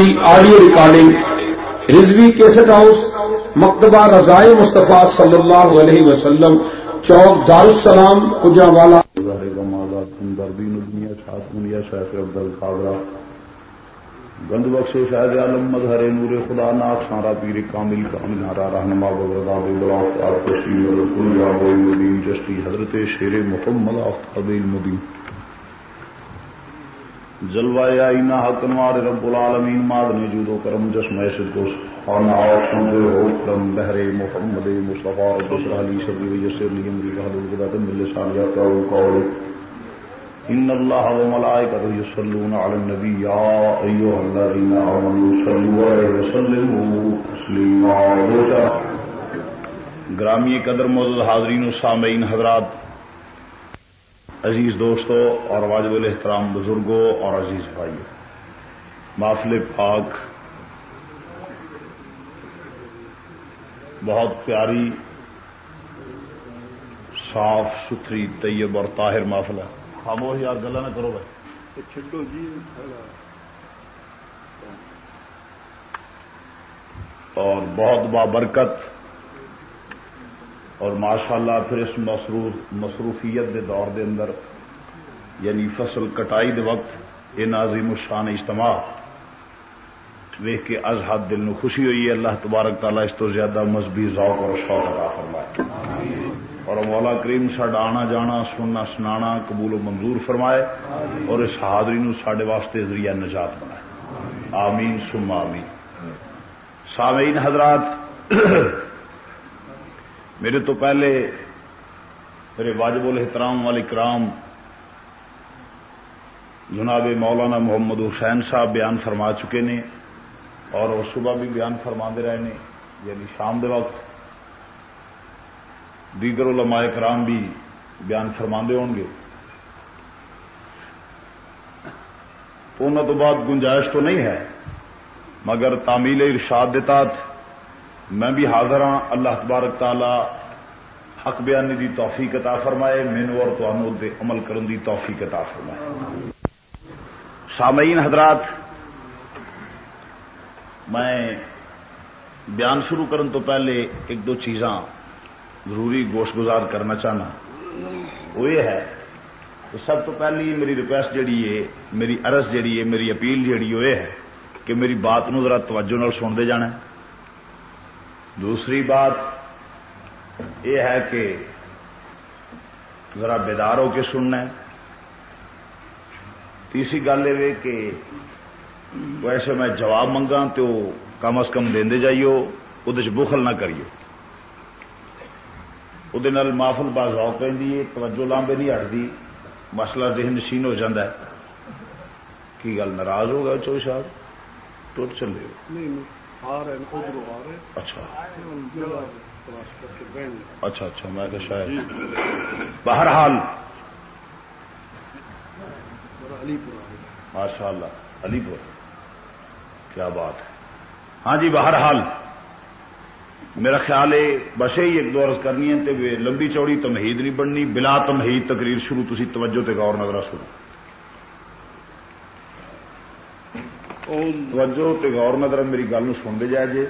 Audio recording Rizvi cassette house مکتبہ رضائے مصطفیٰ صلی اللہ علیہ وسلم چوک دارالسلام کجا والا گند بخش شاید عالم، مظہر نور خدا، ناک سارا پیر کامل کامل نارا رہنما بغردا بغرا مدین چشتی حضرت شیر محمد آفتاب المدین جلوائے آئینہ حق نوار رب العالمین مادن جودو کرم جسم ایسد کو خانا آسان دے ہو کرم بہرے محمد مصطفیٰ رب اسرحلی صدی و یسر لیم دی بہدو قدرت من لسان یا قول قول۔ ان اللہ و ملائکت یسلون علی النبی یا ایوہ الذین آمنوا صلو علیہ وسلم تسلیما۔ گرامی قدر موجود حاضرین و سامعین حضرات عزیز دوستوں اور واجب الاحترام بزرگوں اور عزیز بھائیوں مافل پاک بہت پیاری صاف ستھری طیب اور طاہر مافلہ۔ خاموش یار گلا نہ کرو بھائی۔ جی۔ اور بہت بابرکت۔ اور ماشاء اللہ پھر اس مصروفیت دے دور دے اندر یعنی فصل کٹائی دے وقت یہ نازیم الشان اجتماع ویخ کے از حد دل نو خوشی ہوئی ہے۔ اللہ تبارک تعالیٰ اس تو زیادہ مذہبی ذوق اور شوق عطا فرمائے۔ اور مولا کریم سڈا آنا جانا، سننا سنانا قبول و منظور فرمائے اور اس حاضری نو سڈے واسطے ذریعہ نجات بنائے۔ آمین سم آمین۔ سامعین حضرات میرے تو پہلے میرے واجب الحترام والے کرام جناب مولانا محمد حسین صاحب بیان فرما چکے نے اور وہ صبح بھی بیان فرما دے رہے ہیں یعنی شام دے وقت دیگر علماء کرام بھی بیان فرما دے ہوں گے۔ تو انہوں تو بعد گنجائش تو نہیں ہے، مگر تعمیل ارشاد دیتا میں بھی حاضر ہاں۔ اللہ تبارک تعالی حق بیانی دی توفیق عطا فرمائے۔ مینو اور تو عمل کرن دی توفیق عطا فرمائے۔ سامعین حضرات، میں بیان شروع کرن تو پہلے ایک دو چیزاں ضروری گوشت گزار کرنا چاہنا۔ وہ یہ ہے سب تو پہلی میری ریکویسٹ جڑی ہے، میری ارس جڑی ہے، میری اپیل جڑی وہ یہ ہے کہ میری بات نو ذرا توجہ نال سنتے جانا۔ ہے دوسری بات یہ ہے کہ ذرا بیدار ہو کے سننا ہے۔ تیسری گل یہ کہ ویسے میں جواب منگا تو کم از کم دے جائیو وہ بخل نہ کریو۔ وہ مافل باز پہ توجہ لامبے نہیں ہٹتی مسئلہ ذہن نشین ہو جاتا ہے۔ کی گل ناراض ہو گیا چو صاحب؟ ٹوٹ چلے اچھا۔ اچھا اچھا میں کہ شاید۔ بہرحال۔ ماشاء اللہ علی پور۔ کیا بات ہے۔ ہاں جی بہرحال۔ میرا خیال ہے بس ہی ایک دو عرض کرنی ہے لمبی چوڑی تمہید نہیں بننی بلا تمہید تقریر شروع تھی توجہ تے غور نظر سنو توجہ غور نظر میری گل سنتے جائے جے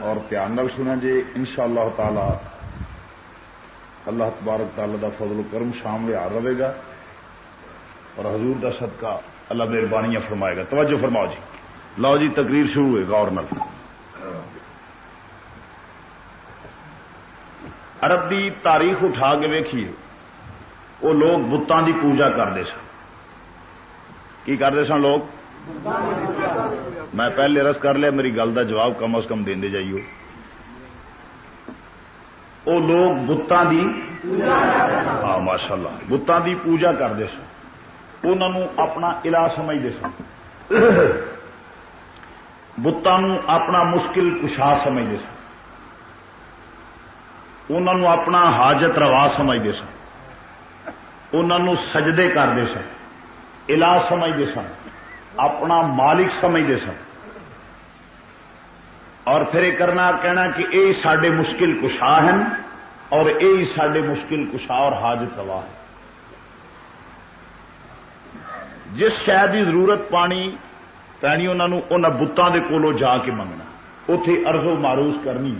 اور پیار نال سنا جے ان شاء اللہ تعالی اللہ تبارک تعالی دا فضل و کرم شامل آ رہے گا اور حضور دا صدقہ اللہ مہربانیاں فرمائے گا۔ توجہ فرماؤ جی۔ لو جی تقریر شروع ہوئے گا اور عرب دی تاریخ اٹھا کے ویکھیے۔ وہ لوگ بتان دی پوجا کرتے سن۔ کی کرتے سن لوگ؟ میں پہلے رس کر لیا، میری گل کا جواب کم از کم دے جائیے وہ لوگ بتان دی ہاں ماشاء اللہ بتان دی پوجا کرتے سن۔ انہوں اپنا علا سمجھتے سن۔ بتان اپنا مشکل کشا سمجھتے سن۔ انہوں اپنا حاجت روا سمجھتے سن۔ انہوں سجدے کرتے سن۔ علا سمجھتے سن۔ اپنا مالک سمجھتے سن۔ اور پھر یہ کرنا، کہنا کہ یہ سڈے مشکل کشا ہیں اور یہ سڈے مشکل کشا اور حاجت روا ہے جس شہر کی ضرورت پانی پینی انہوں بتان کے کولوں جا کے منگنا۔ اتے ارزو ماروس کرنی۔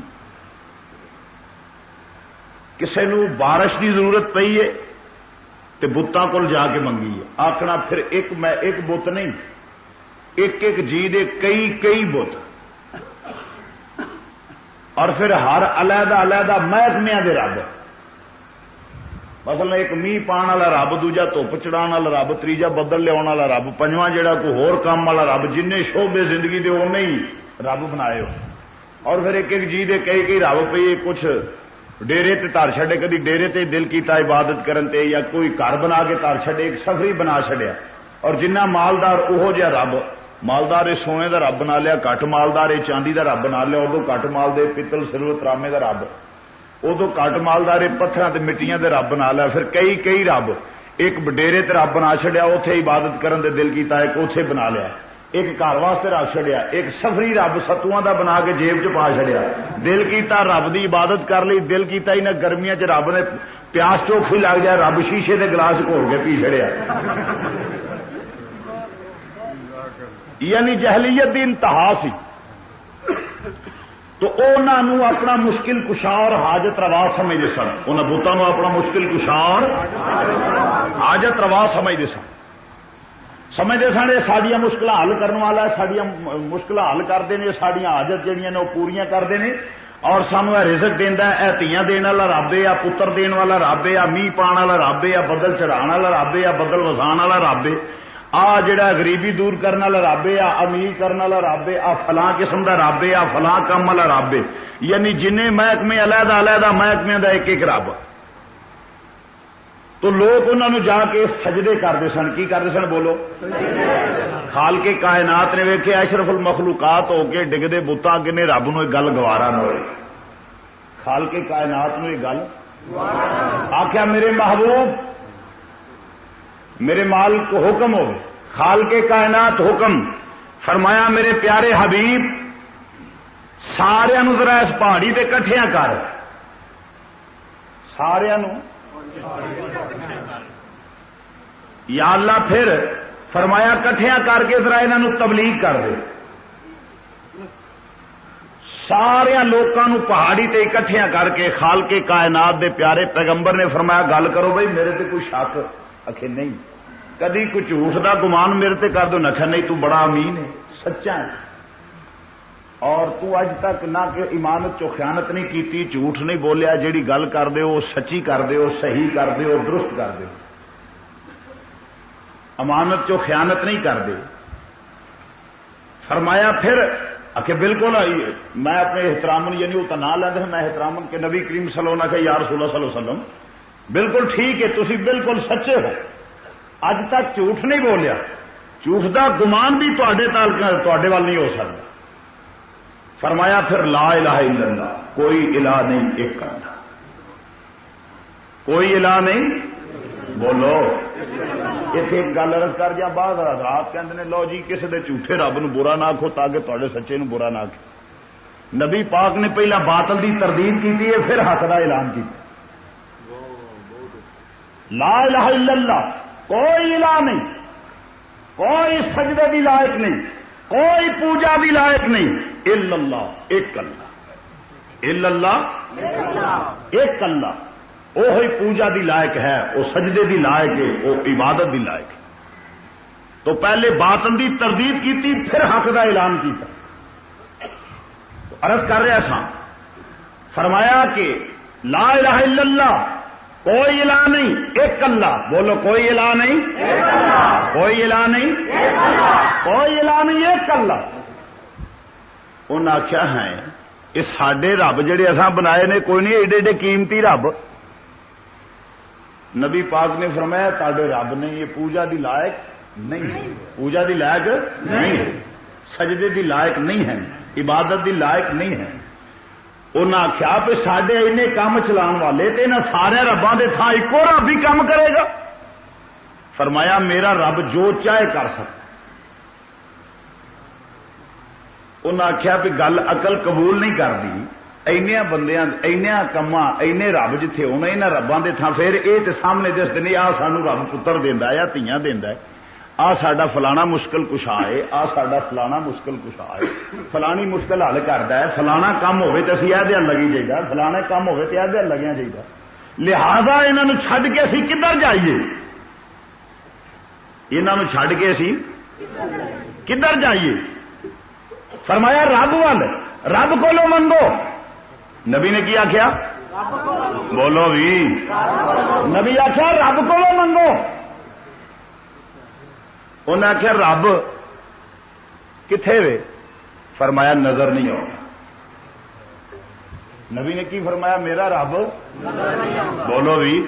کسی بارش کی ضرورت پی ہے تو بتان کول جا کے منگی ہے۔ آخنا پھر ایک میں ایک بت نہیں۔ ایک ایک جی دے کئی کئی بت۔ اور پھر ہر علیحدہ علیحدہ محکمیا دے رب۔ مثلا ایک می پان والا رب، دوجا دھوپ چڑھا والا رب تیجا بدل لیا والا رب، پنجواں جہا کوئی ہور کام والا رب جن شوبے زندگی دے ان رب بنائے ہو۔ اور پھر ایک ایک جی دے کئی کئی رب پی کچھ ڈیری تر چڈے کدی ڈیری تے دل کیتا عبادت کرن تے، یا کوئی گھر بنا کے تر چڈے ایک سفری بنا چڈیا اور جنہ مالدار وہ جہ رب مالدار سونے کا رب بنا لیا کٹ مالدار چاندی کا رب بنا لیا ادو کٹ مال دے پتل سرو ترامے کا رب ادو کٹ مالدار پتھر مٹیاں دے رب بنا لیا پھر کئی کئی رب ایک ڈیری رب بنا چڈیا اتے عبادت کرن دے دل کیتا ایک اتے بنا لیا ایک گھر واسطے رکھ چڑیا ایک سفری رب ستواں دا بنا کے جیب چ پا چڑیا دل کیتا رب دی عبادت کر لی دل کیتا ہی نہ گرمیاں چ رب نے پیاس چوکھی لگ جائے رب شیشے دے گلاس گھول کے پی چڑیا یعنی جہلیت دی انتہا سی۔ تو انہوں اپنا مشکل کشار حاجت روا سمجھتے سن۔ ان بوتوں اپنا مشکل کشار حاجت روا سمجھتے سن۔ سمجھتے سن یہ سڈیا مشکل حل کرنے والا سڈیا مشکل حل کرتے ہیں سڈیا حاجت جہیا نے وہ پوریا کرتے ہیں اور سانو رزق دینا ہے تیاں دن والا رب ہے پتر دن والا رب ہے میہ پان والا رب ہے بدل چڑھا والا رب ہے بدل وسان والا رب ہے۔ آ جڑا غریبی دور کرنے والا رب ہے امیر کرنے والا رب ہے، آ فلاں قسم کا رب ہے، آ فلاں کام والا رب ہے۔ یعنی جن محکمے علیحدہ علیحدہ محکمے کا ایک ایک رب۔ تو لوگ انہوں جا کے سجدے کرتے سن، کی کرتے سن بولو؟ خال کے کائنات نے ویکے اشرف المخلوقات ہو کے ڈگتے بتا کنے رب نو گل گوارا نہ ہوئے۔ خال کے کائنات نو یہ گل۔ آخیا میرے محبوب میرے مال کو حکم ہو، خال کے کائنات حکم۔ فرمایا، میرے پیارے حبیب سارا ذرا اس پہاڑی تے کٹھیا کر۔ سارا یا اللہ، پھر فرمایا کٹھیا کر کے ذرا انہوں تبلیغ کر دے۔ سارا لوگوں پہاڑی تے اکٹھیا کر کے خال کے کائنات دے پیارے پیغمبر نے فرمایا، گل کرو بھائی، میرے تے کوئی شک۔ آخ نہیں، کدی کوئی جھوٹ کا گمان میرے تے کر دو۔ نخر نہیں، تو بڑا امین ہے، سچا ہے۔ اور تو اج تک نہ کہ ایمانت چو خیانت نہیں کیتی، جھوٹ نہیں بولیا، جیڑی گل کر دے، وہ سچی کر دے، وہ صحیح کر دے، وہ درست کر دے۔ امانت چو خیانت نہیں کر دے۔ فرمایا پھر آ بالکل، میں اپنے احترام یعنی وہ تو نہ لینا میں احترام کے نبی کریم صلی اللہ علیہ یار صلی اللہ علیہ وسلم بالکل ٹھیک ہے تھی بالکل سچے ہو۔ اج تک جھوٹ نہیں بولیا۔ جھوٹ کا گمان بھی تے وال نہیں ہو سکتا فرمایا پھر لا الہ الا اللہ، کوئی الہ نہیں، ایک کرنا کوئی الہ نہیں؟ بولو۔ ایک گل رس کر جا بعد رات کہ لو جی کسی دے جھوٹے رب نو برا نہ آخو تاکہ تے سچے نو برا نہ آخ نبی پاک نے پہلا باطل دی تردید کی پھر حق کا اعلان کیا لا الہ الا اللہ، کوئی الہ نہیں، کوئی سجدے دی لائق نہیں، کوئی پوجا دی لائق نہیں، الا اللہ، ایک اللہ۔ الا اللہ؟ ایک اللہ۔ وہ پوجا دی لائق ہے وہ سجدے دی لائق ہے وہ عبادت دی لائق ہے۔ تو پہلے باطن دی تردید کی تھی پھر حق کا اعلان کیا عرض کر رہا تھا فرمایا کہ لا الہ الا اللہ کوئی الہ نہیں، ایک اللہ۔ بولو کوئی الہ نہیں۔ کوئی الہ نہیں۔ کوئی الہ نہیں، ایک اللہ۔ ان آخیا ہے یہ سڈے رب جہے اصا بنا کوئی نہیں، ایڈے ایڈے قیمتی رب۔ نبی پاک نے فرمایا تڈے رب نے یہ پوجا دی لائق نہیں ہے۔ پوجا دی لائق نہیں ہے۔ سجدے دی لائق نہیں ہے۔ عبادت دی لائق نہیں ہے۔ انہیں آخیا پہ سڈے این کام چلا والے تو انہیں سارے ربان کے تھان ایک رب ہی کام کرے گا۔ فرمایا، میرا رب جو چاہے کر سکتا۔ انہیں آخیا بھی گل اقل قبول نہیں کرتی اینیا بندیاں اینیا کما اینے رب جتھے ہونا یہاں ربان کے تھان پھر یہ تو سامنے دستے نہیں آ سانو رب پتر دینا یا تیاں دینا آ سڈا فلانا مشکل کشا ہے آ سڈا فلانا مشکل کشا ہے فلانی مشکل حل کرتا ہے فلانا کام ہوے تو اسی یہ لگی جائے فلانا کام ہوے تو یہ لگیا چاہیے لہذا انہوں چڈ کے اسی کدھر جائیے؟ انہوں چڈ کے اسی کدھر جائیے؟ فرمایا رب وال رب کو منگو۔ نبی نے کیا کیا بولو بھی نبی آخیا رب کو منگو۔ انہیں آخیا رب کتنے وے؟ فرمایا نظر نہیں آ نبی نے کی فرمایا؟ میرا رب بولو بھی۔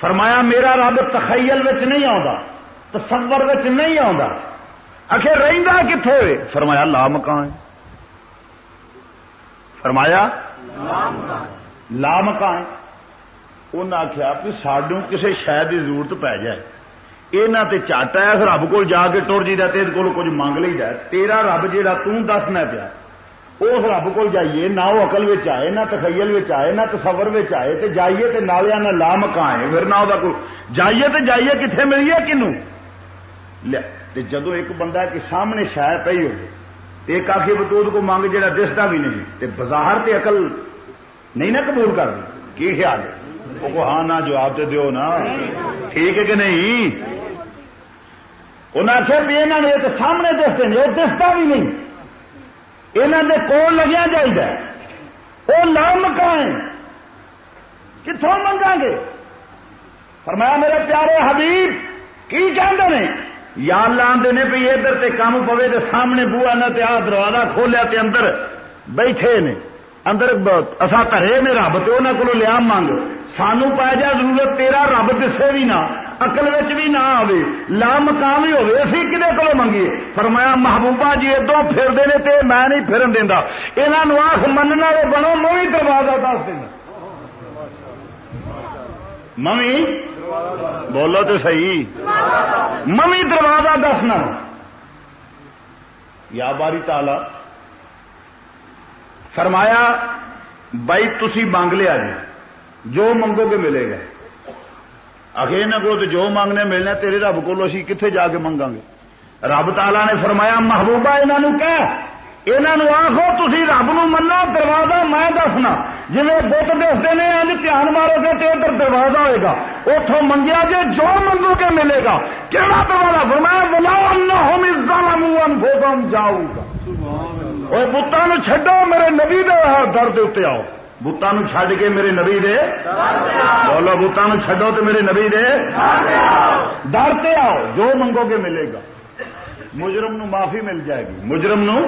فرمایا میرا رب تخیل نہیں آتا تصور نہیں آتا آخر رہتا کتنے ہوئے فرمایا لا مکان فرمایا لا مکان انہیں آخیا کہ سڈو کسی شہر کی ضرورت پی جائے۔ یہاں تے چٹ ہے، رب کو جا کے ٹر جی تیرے کو کچھ منگ لی جائے تیرا رب جہا تسنا پیا اس رب کو جائیے، نہ وہ اقل آئے، نہ تخیل آئے، نہ تصور آئے تو جائیے تو نالیا نہ لا مکان پھر نہ وہ جائیے تو جائیے کتنے ملیے کنو جدو ایک بندہ کہ سامنے شاید پی ہو ایک آخی بتود کو منگ جا دستا بھی نہیں، تے بظاہر تے اقل نہیں نہ قبول کر کی خیال ہے؟ وہ ہاں نہ جواب تو دیو نا ٹھیک ہے کہ نہیں؟ انہیں آخر بھی انہوں نے تو سامنے دستے ہیں وہ دستا بھی نہیں۔ یہاں کے کول لگیا چاہیے وہ لام مکان کتوں منگا گے؟ فرمایا، میرے پیارے حبیب، کی کہتے ہیں یا لانے نے بھی ادھر تے کام پوے تے سامنے بوا نہ تے آ دروازہ کھولیا تے اندر بیٹھے نے۔ اندر اصا کرے نے رب تو انہوں کو لیا منگ۔ سانو پی جا ضرورت تیرا رب دسے بھی نہ اقل بھی نہ آئے لا مقام ہی ہوے اسی کدے کو منگیے فرمایا محبوبہ جی ادو پھرتے نے تے میں نہیں پھرن دینا یہاں آخ مننا وہ بنو موی دروازہ دس دینا ممی بولو تو صحیح ممی دروازہ دسنا یا باری تالا فرمایا بائی تھی مانگ لیا جی جو منگو گے ملے گا۔ آخر یہاں کو جو مانگنے ملنا تیرے رب کو اسی کتنے جا کے منگا گے۔ رب تالا نے فرمایا محبوبہ انہوں کہ انہوں آخو تھی رب نو منو دروازہ میں دسنا۔ جی بت دستے ہیں اج دھیان مارو گے تو ادھر دروازہ ہوئے گا۔ اتوں منگیا جی جو منگو گے ملے گا۔ کہڑا دروازہ؟ فرمایا بلاؤ ہوم گوگم جاؤ گا بتان چڈو میرے نبی درد اتنے آؤ۔ بتان چڈ کے میرے نبی دے۔ بولو بتان چڈو تو میرے نبی دے۔ ڈر سے آؤ، جو منگو گے ملے گا۔ مجرم نو معافی مل جائے گی۔ مجرم نو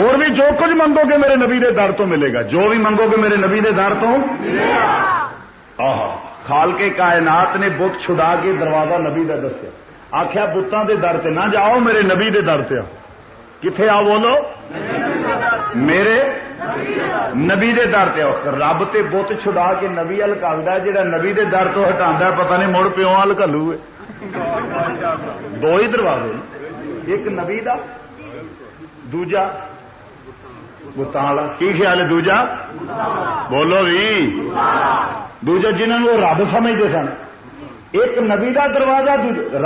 اور بھی جو کچھ منگو گے میرے نبی دے در تو ملے گا۔ جو بھی منگو گے میرے نبی دے در تو خال کے کائنات نے بت چھڑا کے دروازہ نبی کا دسیا۔ آخیا بتان دے در سے نہ جاؤ، میرے نبی دے در سے کتنے آؤ بولو میرے نبی دے در سے رب تے بت چھڑا کے نبی ال کلتا جہاں نبی دے در تو ہٹا پتا نہیں مڑ پیو ال کلو دو ہی دروازے ایک نبی دا، دوجا کی خیال ہے دوجا؟ بولو بھی۔ دوجا جنہوں وہ رب سمجھتے سن۔ ایک نبی دا دروازہ،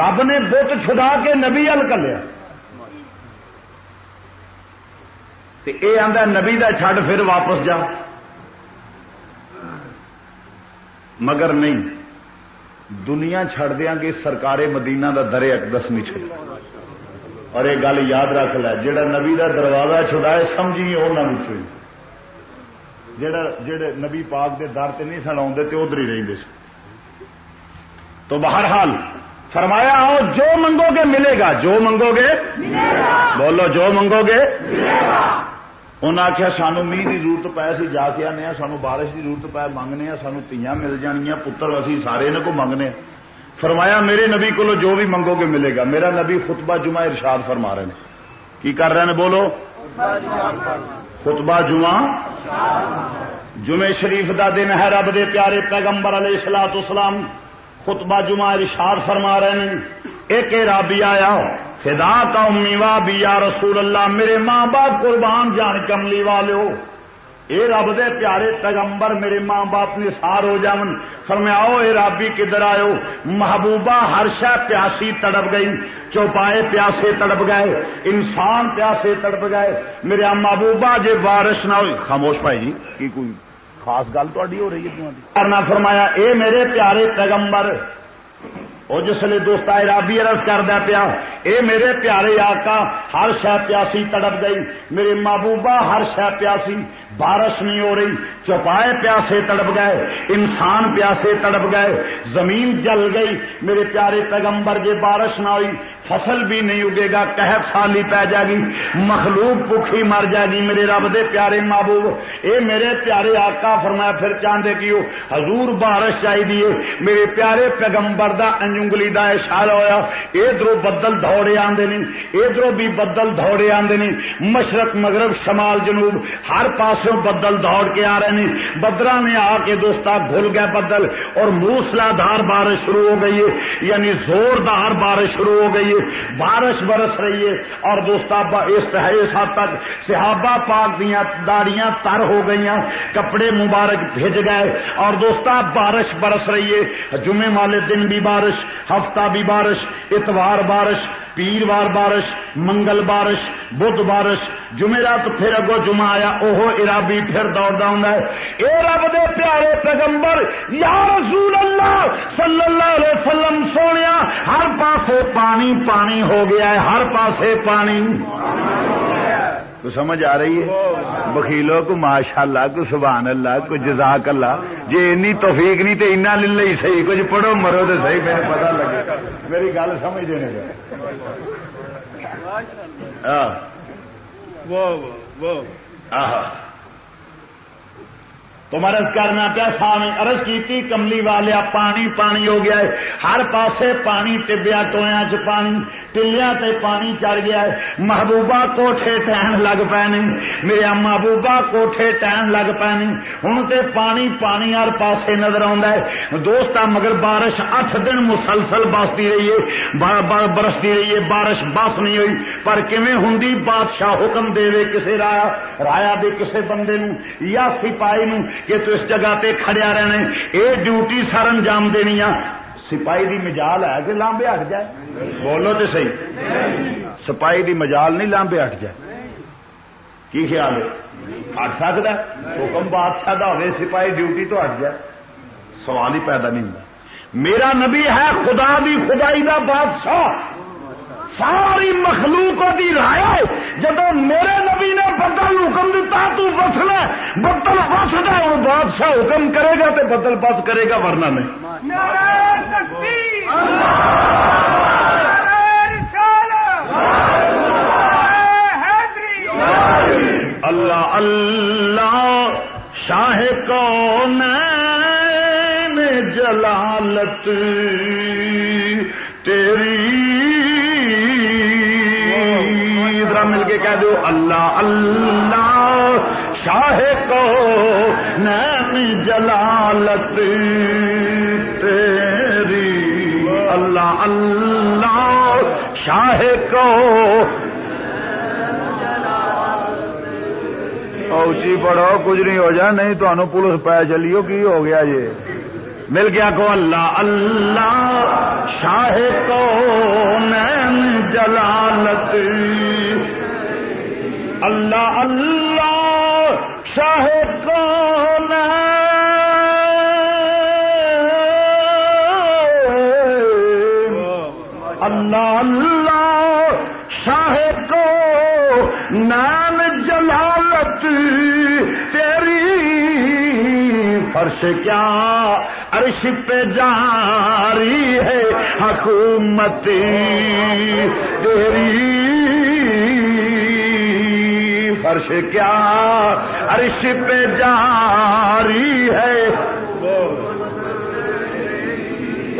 رب نے بت چھدا کے نبی ال کلیا۔ یہ آدھا نبی دا چھڈ پھر واپس جا۔ مگر نہیں، دنیا چھڑ دیا گے سرکار مدینہ دا درے اقدس نہیں چھڑ اور یہ گل یاد رکھ لے جہاں نبی کا دروازہ چھڑائے سمجھی وہ جڑا، جڑے نبی پاک دے در سے نہیں سن آتے تو ادھر ہی رہتے تو بہرحال، فرمایا، آؤ، جو منگو گے ملے گا۔ جو منگو گے؟ بولو، جو منگو گے؟ انہیں آخیا سانو می کی ضرورت پائے سی جا کے آنے سانو بارش کی ضرورت پائے منگنے سانو تیاں مل جانیا پتر اسی سارے ان کو منگنے فرمایا میرے نبی کو جو بھی منگو گے ملے گا میرا نبی خطبہ جمعہ ارشاد فرما رہے ہیں کی کر رہے ہیں بولو خطبہ جمعہ جمعہ شریف دا دن ہے رب دے پیارے پیغمبر علیہ السلاط اسلام خطبہ جمعہ ارشاد فرما رہے ہیں ایک رابی آیا فدا کا امی وا بھی یا رسول اللہ، میرے ماں باپ قربان جان کملی والے اے رب دے پیارے پیغمبر، میرے ماں باپ نے سار ہو جاون۔ فرماؤ اے رابی کدھر آئے محبوبہ ہر شہ پیاسی تڑپ گئی، چوپائے پیاسے تڑپ گئے، انسان پیاسے تڑپ گئے۔ میرے محبوبہ، جے بارش نہ ہوئی خاموش بھائی جی کی کوئی خاص گل تھی ہو رہی ہے کرنا فرمایا، اے میرے پیارے پیغمبر وہ جسے دوست رابی ارس کردہ پیا اے میرے پیارے آقا، ہر شہ پیاسی تڑپ گئی۔ میرے محبوبہ، ہر شہ پیاسی، بارش نہیں ہو رہی۔ چوپائے پیاسے تڑپ گئے، انسان پیاسے تڑپ گئے۔ زمین جل گئی۔ میرے پیارے پیغمبر، جے بارش نہ ہوئی، فصل بھی نہیں اگے گا کہ سالی پی جائے گی، مخلوق بکھی مر جائے گی۔ میرے رب دے پیارے محبوب، اے میرے پیارے آقا، فرمایا پھر چاہتے کی حضور بارش چاہیے میرے پیارے پیغمبر دا انجنگلی دا اشار ہوا ادھر بدل دوڑے آدھے نہیں ادھر بھی بدل دوڑے آدھے نہیں مشرق، مغرب، شمال، جنوب، ہر پاسوں بدل دوڑ کے آ رہے ہیں بدرا نے آ کے دوستا گھل گئے بدل، اور موسلا دھار بارش شروع ہو گئی ہے۔ یعنی زوردار بارش شروع ہو گئی ہے۔ بارش برس رہی ہے، اور دوست اس حد تک صحابہ پاک دیا داڑیاں تر ہو گئی کپڑے مبارک بھیج گئے، اور دوست بارش برس رہی ہے۔ جمعے والے دن بھی بارش، ہفتہ بھی بارش، اتوار بارش پیروار بارش، منگل بارش، بدھ بارش جمعرات پھر اگو جمعہ آیا، اوہو ارابی پھر دوڑ داؤں ہے۔ اے رب دے پیارے پیغمبر، یا رسول اللہ صلی اللہ علیہ وسلم، سونیا، ہر پاسے پانی پانی ہو گیا ہے، ہر پاسے پانی۔ تو سمجھ آ رہی ہے؟ بخیلو کو ماشاء اللہ کو سبحان اللہ کو جزاک اللہ جی این توفیق نہیں تو اینا لے صحیح کچھ پڑھو مرو تو صحیح میرے پتا لگے۔ میری گل سمجھ دینے کا تمہارس کرنا پیا، سامنے ارض کی کملی والیا، پانی پانی ہو گیا ہے۔ ہر پاسے پانی ٹبیا ٹویا چ پانی ٹلیا تے پانی چڑھ گیا ہے۔ محبوبہ کوٹھے ٹہن لگ پے میرے محبوبہ کوٹھے ٹہن لگ پے ہوں تے پانی پانی ہر پاسے نظر ہے۔ دوست مگر بارش اٹھ دن مسلسل بستی رہی ہے۔ برستی رہی ہے۔ بارش بس نہیں ہوئی۔ پر کیویں ہوں بادشاہ حکم دے کسے رایا رایا دے کسے بندے نو یا سپاہی نو کہ تو اس جگہ پہ کھڑیا رہنا اے ڈیوٹی سر انجام دینی سپاہی دی مجال ہے کہ لانبے ہٹ جائے؟ بولو تو صحیح۔ سپاہی دی مجال نہیں لانبے ہٹ جائے۔ کی خیال ہے؟ ہٹ سکتا حکم بادشاہ کا ہوئے، سپاہی ڈیوٹی تو ہٹ جائے۔ سوال ہی پیدا نہیں ہوتا میرا نبی ہے خدا بھی خدائی کا بادشاہ۔ ساری مخلوق دی رائے جب میرے نبی نے بدل حکم دیتا تو بسنا بدل بس جائے وہ بادشاہ حکم کرے گا تو بدل بس کرے گا ورنہ نہیں۔ اللہ اللہ شاہ کون جلالت؟ تیری کہہ دو اللہ اللہ شاہ کو نین جلالت تیری۔ اللہ اللہ شاہ کو اچھی پڑھو کچھ نہیں ہو جائے نہیں تو پولیس پہ چلیو کی ہو گیا یہ؟ مل گیا کو اللہ اللہ شاہ کو نین جلالت اللہ اللہ شاہ کو اللہ اللہ شاہ کو نان جلالت تیری فرش کیا عرش پہ جاری ہے حکومت تیری؟ عرش کیا؟ عرش پہ جاری ہے۔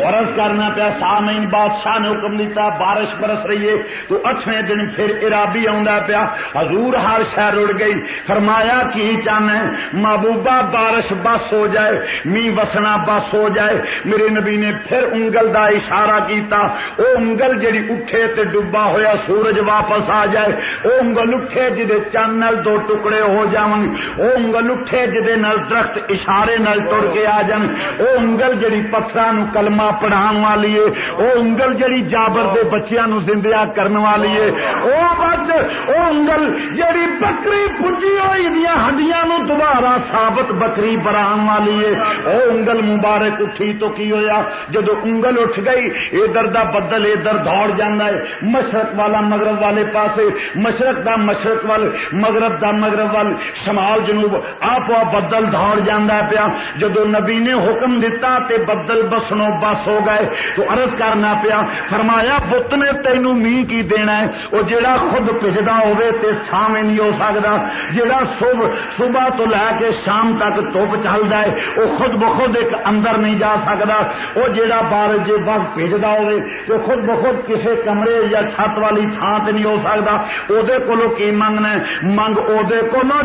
عرض کرنا پیا سامعین بادشاہ نے حکم دیتا بارش برس رہی ہے، تو اٹھویں دن پھر ارابی آ پیا۔ حضور ہر شہر اڑ گئی۔ فرمایا، کی چاہنا محبوبہ، بارش بس ہو جائے می وسنا بس ہو جائے۔ میرے نبی نے پھر انگل دا اشارہ کیتا۔ او انگل جڑی اٹھے تے ڈبا ہویا، سورج واپس آ جائے۔ او انگل اٹھے جدے چانل دو ٹکڑے ہو جاون، او انگل اٹھے جدے نال درخت اشارے نال ٹر کے آ جان۔ او انگل جڑی پتھراں نو کلمہ پڑھان والی ہے او انگل جڑی جابر دے بچیاں نو زندہ کرن والی ہے او بچ، او انگل جڑی بکری پجی ہوئی دیا ہڈیاں نو دوبارہ ثابت بکری بران والی ہے او انگل مبارک اٹھی تو کی ہویا؟ جدو انگل اٹھ گئی، ادھر دا بدل ادھر دوڑ جانا ہے۔ مشرق والا مغرب والے پاسے، مشرق دا مشرق وال، مغرب دا مغرب وال۔ شمال جنوب آپ بدل دوڑ جانا پیا۔ جدو نبی نے حکم دیتا تے بدل بسنو بس پاس ہو گئے تو عرض کرنا پیا، فرمایا، بت نے تینوں می کی دینا ہے، وہ جڑا خود پجدا ہوے تے سامنے نہیں ہو سکتا جڑا صبح صبح تو لے کے شام تک توپ چل جائے وہ خود بخود ایک اندر نہیں جا سکتا وہ جڑا بار جی وقت بھیجتا ہوئے تو خود بخود کسی کمرے یا چھت والی تھان سے نہیں ہو سکتا وہ کولو کی منگنا منگ وہ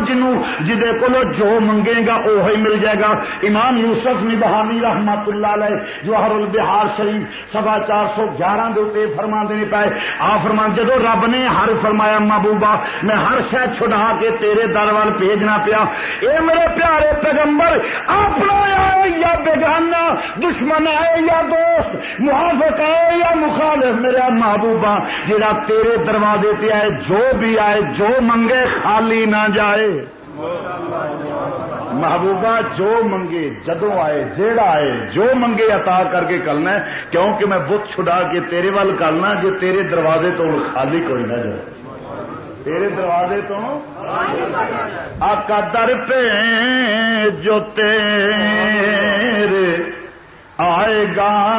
جنوں جہے کو جو منگے گا وہی مل جائے گا۔ امام یوسف نبہانی رحمت اللہ علیہ، جوہر البہار شریف سوا چار سو گیارہ دے فرما دے پائے۔ آ فرما جدو رب نے ہر فرمایا، محبوبہ، میں ہر شہ چھڑا کے تیرے در وال بھیجنا پیا۔ اے میرے پیارے پیغمبر، اپنا آئے یا بیگانہ دشمن آئے یا دوست محافظ آئے یا مخالف، میرا محبوبہ، جڑا تیرے دروازے پہ آئے، جو بھی آئے، جو منگے، خالی نہ جائے۔ محبوبہ جو منگے جدو آئے، جیڑا آئے، جو منگے عطا کر کے کرنا ہے، کیونکہ میں بت چھڑا کے تیرے وال کرنا جو تیرے دروازے تو خالی کوئی نہ جائے۔ تیرے دروازے تو در پہ جو تیرے آئے گا۔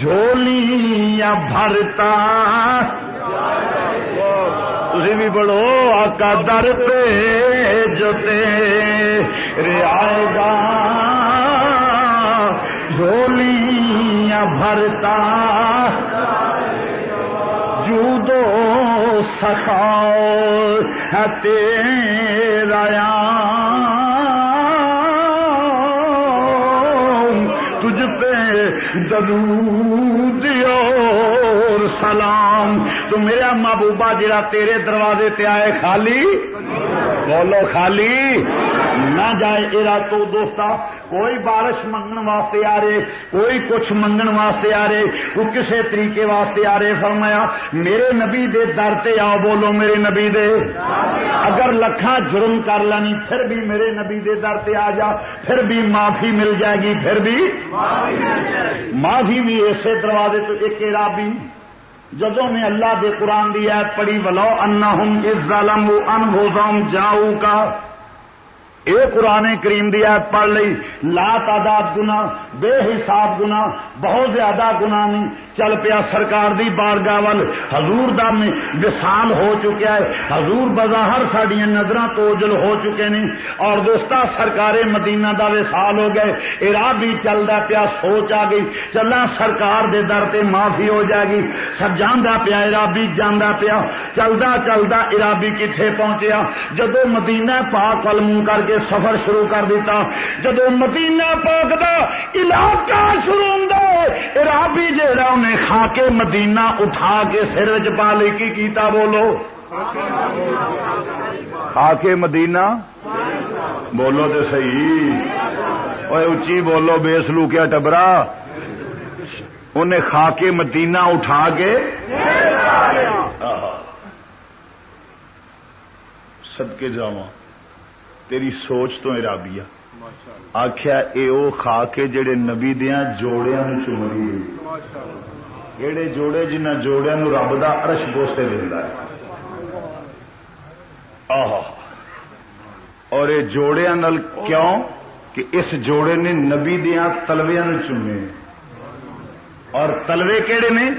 جھولیاں بھرتا بھی بڑھو، آقا در پہ جو تیرے آئے گا جھولیاں بھرتا، جودو سخاؤ ہے تیرا تجھ پہ درود اور سلام۔ تو میرا محبوبہ جرا تیرے دروازے تے آئے خالی، بولو خالی، نہ جائے ارا تو دوستا، کوئی بارش منگن واسطے آ رہے، کوئی کچھ منگن واسطے آ رہے وہ کسی طریقے واسطے آ رہے، فرمایا، میرے نبی دے در تے آؤ، بولو میرے نبی دے۔ اگر لکھاں جرم کر لینی پھر بھی میرے نبی دے در تے آ جا، پھر بھی معافی مل جائے گی، پھر بھی معافی بھی ایسے دروازے تو ایک رابی جدوں میں اللہ دے قرآن دی ایت پڑھی، ولو انہم ہوں اس ان بوزام جاؤ کا اے قرآن کریم دی آیت پڑھ لئی، لا تعداد گنا بے حساب گنا بہت زیادہ گنا نہیں۔ چل پیا سرکار دی بارگاہ وال۔ حضور دا وسال ہو چکیا ہے۔ حضور بظاہر سڈیا نظر تو ہو چکے نے۔ اور دوستا سرکار مدینہ دا وسال ہو گئے۔ ارا بھی چلتا پیا، سوچ آ گئی۔ چلا سرکار دے در تے معافی ہو جائے گی۔ سب جانا پیا ارا بھی جانا پیا۔ چلتا چلتا ارا بھی کتنے پہنچیا۔ جدو مدینہ پاک وال منہ کر کے سفر شروع کر دیتا۔ جدو مدینہ پاک دا علاقہ شروع ہوں ارا بھی جہاں نے کھا کے مدینہ اٹھا کے سر چ پا لے کی کیتا بولو؟ کھا کے مدینہ؟ بولو تو صحیح۔ اچھی بولو، بے سلوکیا ٹبرا؟ انہیں کھا کے مدینہ اٹھا کے سد کے جا تیری سوچ تو ارابیا آخیا اے او کھا کے جڑے نبی دیا جوڑیا چمری کہڑے جوڑے جنہ جوڑیا نو رب دا ارش بوسے دینا ہے۔ اور یہ جوڑیا نل کیوں کہ اس جوڑے نے نبی دیا تلویا چومے اور تلوے کہڑے نے؟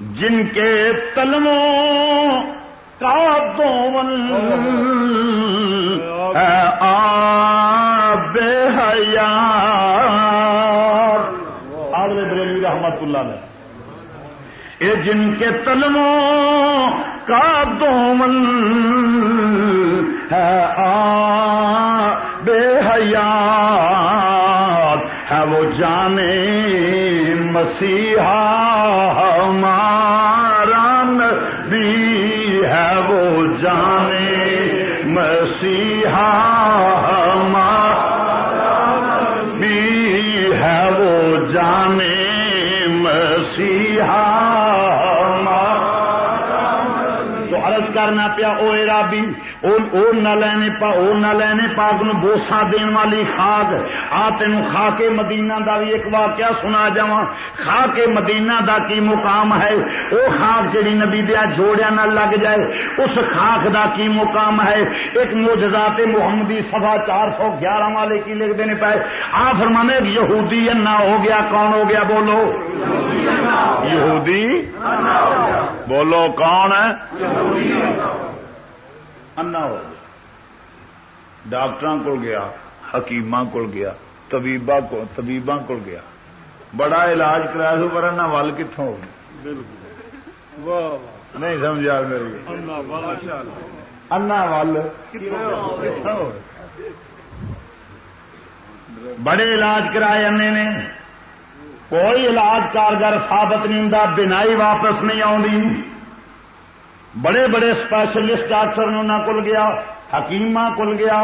جن کے تلووں کا دو آ بے آگے بریلی رحمت اللہ نے یہ جن کے تلموں کا دومن ہے، آ، بے حیات ہے، وہ جانے مسیحا ہمارا نبی ہے، وہ جانے مسیحا کرنا پیا او رابی او نہ لینے پا او نہ لینے پاک نو بوسا دین والی خاک۔ آ تین خا کے مدینہ دا بھی ایک واقعہ سنا جا خا کے مدینہ دا کی مقام ہے؟ او خاک جڑی نبی دیا جوڑیا نہ لگ جائے، اس خاک دا کی مقام ہے؟ ایک موجزات محمدی سفا چار سو گیارہ والے کی لکھ دینے پائے۔ آ فرمانے یہودی نہ ہو گیا، کون ہو گیا؟ بولو۔ یہودی بولو، کون ہے؟ انا ہو گیا۔ ڈاکٹر کو گیا۔ حکیم کو گیا طبیبا کو طبیبا کو گیا۔ بڑا علاج کرایا سو پر انا ول کتوں ہو نہیں سمجھا میری انا ول بڑے علاج کرائے انے نے۔ کوئی علاج کارگر ثابت نہیں ہوں بنا واپس نہیں آئی بڑے بڑے اسپیشلسٹ ڈاکٹر انہوں کول گیا حکیم کول گیا۔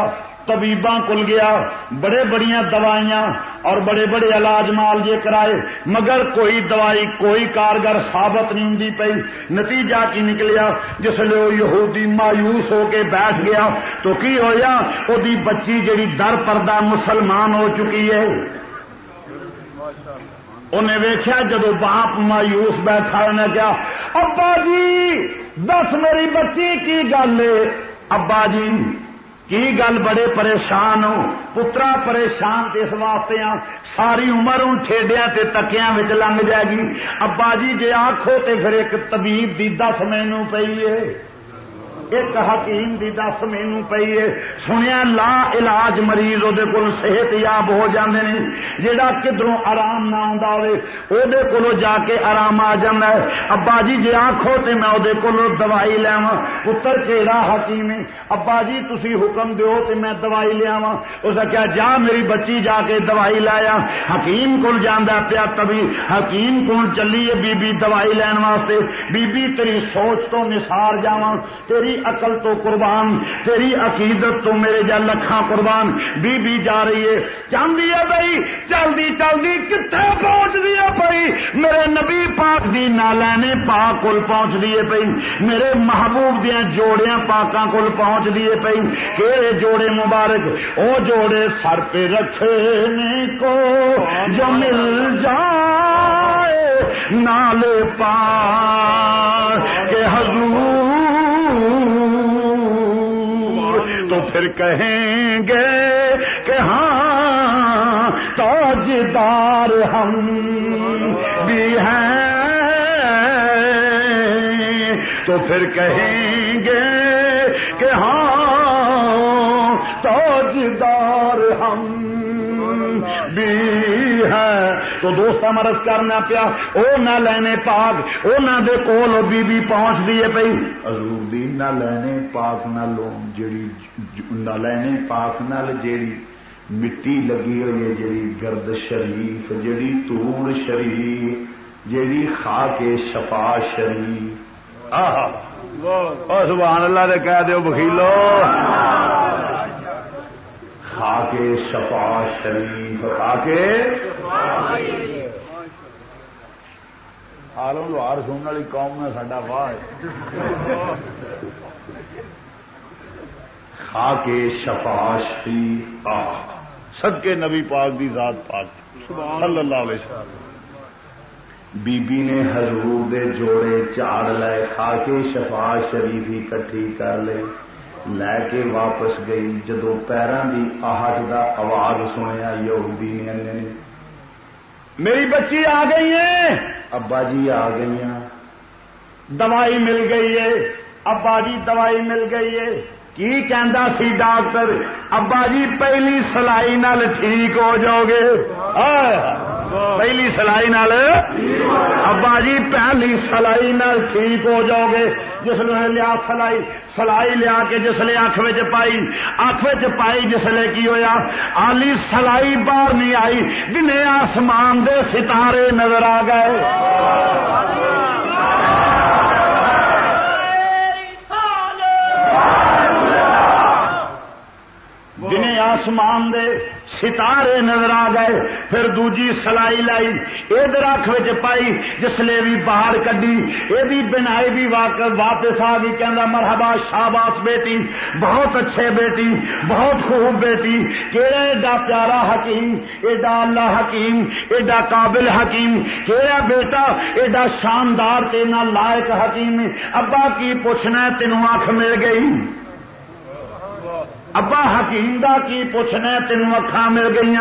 طبیباں کل گیا، بڑے بڑی دوائیاں اور بڑے بڑے علاج مال یہ کرائے، مگر کوئی دوائی، کوئی کارگر ثابت نہیں ہوں پی نتیجہ کی نکلیا، جس لیے وہ یہودی مایوس ہو کے بیٹھ گیا، تو کی ہویا؟ وہ بچی جڑی در پردہ مسلمان ہو چکی ہے۔ انہیں ویخیا جدو باپ مایوس بیٹھا، انہیں کیا ابا جی دس میری بچی کی گل ابا جی کی گل بڑے پریشان ہو پترا پریشان اس واسطے آ ساری عمر ان ٹھیڈیا تکیا لنگ جائے گی۔ ابا جی جی آخو تو پھر ایک طبیب دی دس مینو پی ہے۔ ایک حکیم دی دس مینو پی ہے سنیا لا علاج مریض وہ صحت یاب ہو جاندے نے جہاں کدھروں آرام نہ آتا ہوے وہ جا کے آرام آ جا ابا جی جی آخو تو میں وہ دوائی لیا پتر کہڑا حکیم ہے ابا جی تھی حکم دیو تو میں دوائی لیا اس کیا جا میری بچی جا کے دوائی لایا حکیم کو جانا پیا تبھی حکیم کو چلیے بی بی دوائی لین واسطے بی بی تیری سوچ تو نثار جا تیری تیری عقل تو قربان، تیری عقیدت تو میرے جا لکھاں قربان۔ بی بی جا رہی ہے چاہتی ہے بھائی چلتی چلتی کتنے پہنچ دی ہے بھائی؟ میرے نبی پاک دی نالینے پاک کول پہنچ دیے پی میرے محبوب دیا جوڑیاں پاکاں کول پہنچ دیے پی کہ جوڑے مبارک، او جوڑے سر پہ رکھنے کو جو مل جائے، نالے پا پھر کہیں گے کہ ہاں تاجدار ہم بھی ہیں۔ تو پھر کہیں گے کہ ہاں تاجدار ہم بھی ہے تو دوست مرض کرنا پیا، او نہ لینے پاک، او نہ دے کول بی بی پہنچ دیے پئی۔ حضور دی نہ لینے پاک، نہ لو جڑی نہ پاک نال جیڑی مٹی لگی ہوئی ہے، جیڑی گرد شریف، جیڑی تور شریف، جیڑی خاک شفا شریف۔ سبحان اللہ نے کہہ دیو بخیلو۔ خاک شفا شریف، خاک آلم لوہار سننے والی قوم میں سڈا واہ خاک شفا شریف سد کے نبی پاک دی ذات پاک۔ صلی اللہ علیہ وسلم۔ بی بی نے حضور دے جوڑے چاڑ لے خاک شفا شریف ہی کٹھی کر لے۔ لے کے واپس گئی جدو پیروں کی آہٹ کا آواز سنیا یہودی نے میری بچی آ گئی ہے ابا جی آ گئی دوائی مل گئی ہے۔ ابا جی دوائی مل گئی ہے۔ کی کہندا سی ڈاکٹر؟ ابا جی پہلی سلائی نال ٹھیک ہو جاؤ گے پہلی سلائی نال۔ ابا جی پہلی سلائی نال ٹھیک ہو جاؤ گے جس نے لیا سلائی سلائی لیا کے جسے اکھ پائی۔ اکھ پائی جسے کی ہویا؟ آلی سلائی باہر نہیں آئی۔ دن آسمان دے ستارے نظر آ گئے۔ آسمان دے ستارے نظر آ گئے، پھر دوجی سلائی لائی۔ ادھر اکھ پائی جسلے بھی باہر کڈی۔ یہ بنائی بھی واپس آ گئی کہ مرحبا، شاباش بیٹی، بہت اچھے بیٹی، بہت خوب بیٹی۔ کہڑا ایڈا پیارا حکیم، ایڈا اللہ حکیم، ایڈا قابل حکیم۔ کہڑا بیٹا، ایڈا شاندار تینا لائق حکیم۔ ابا کی پوچھنا تینوں اکھ مل گئی۔ ابا حکیم دا کی پوچھنا تینوں اکھا مل گئی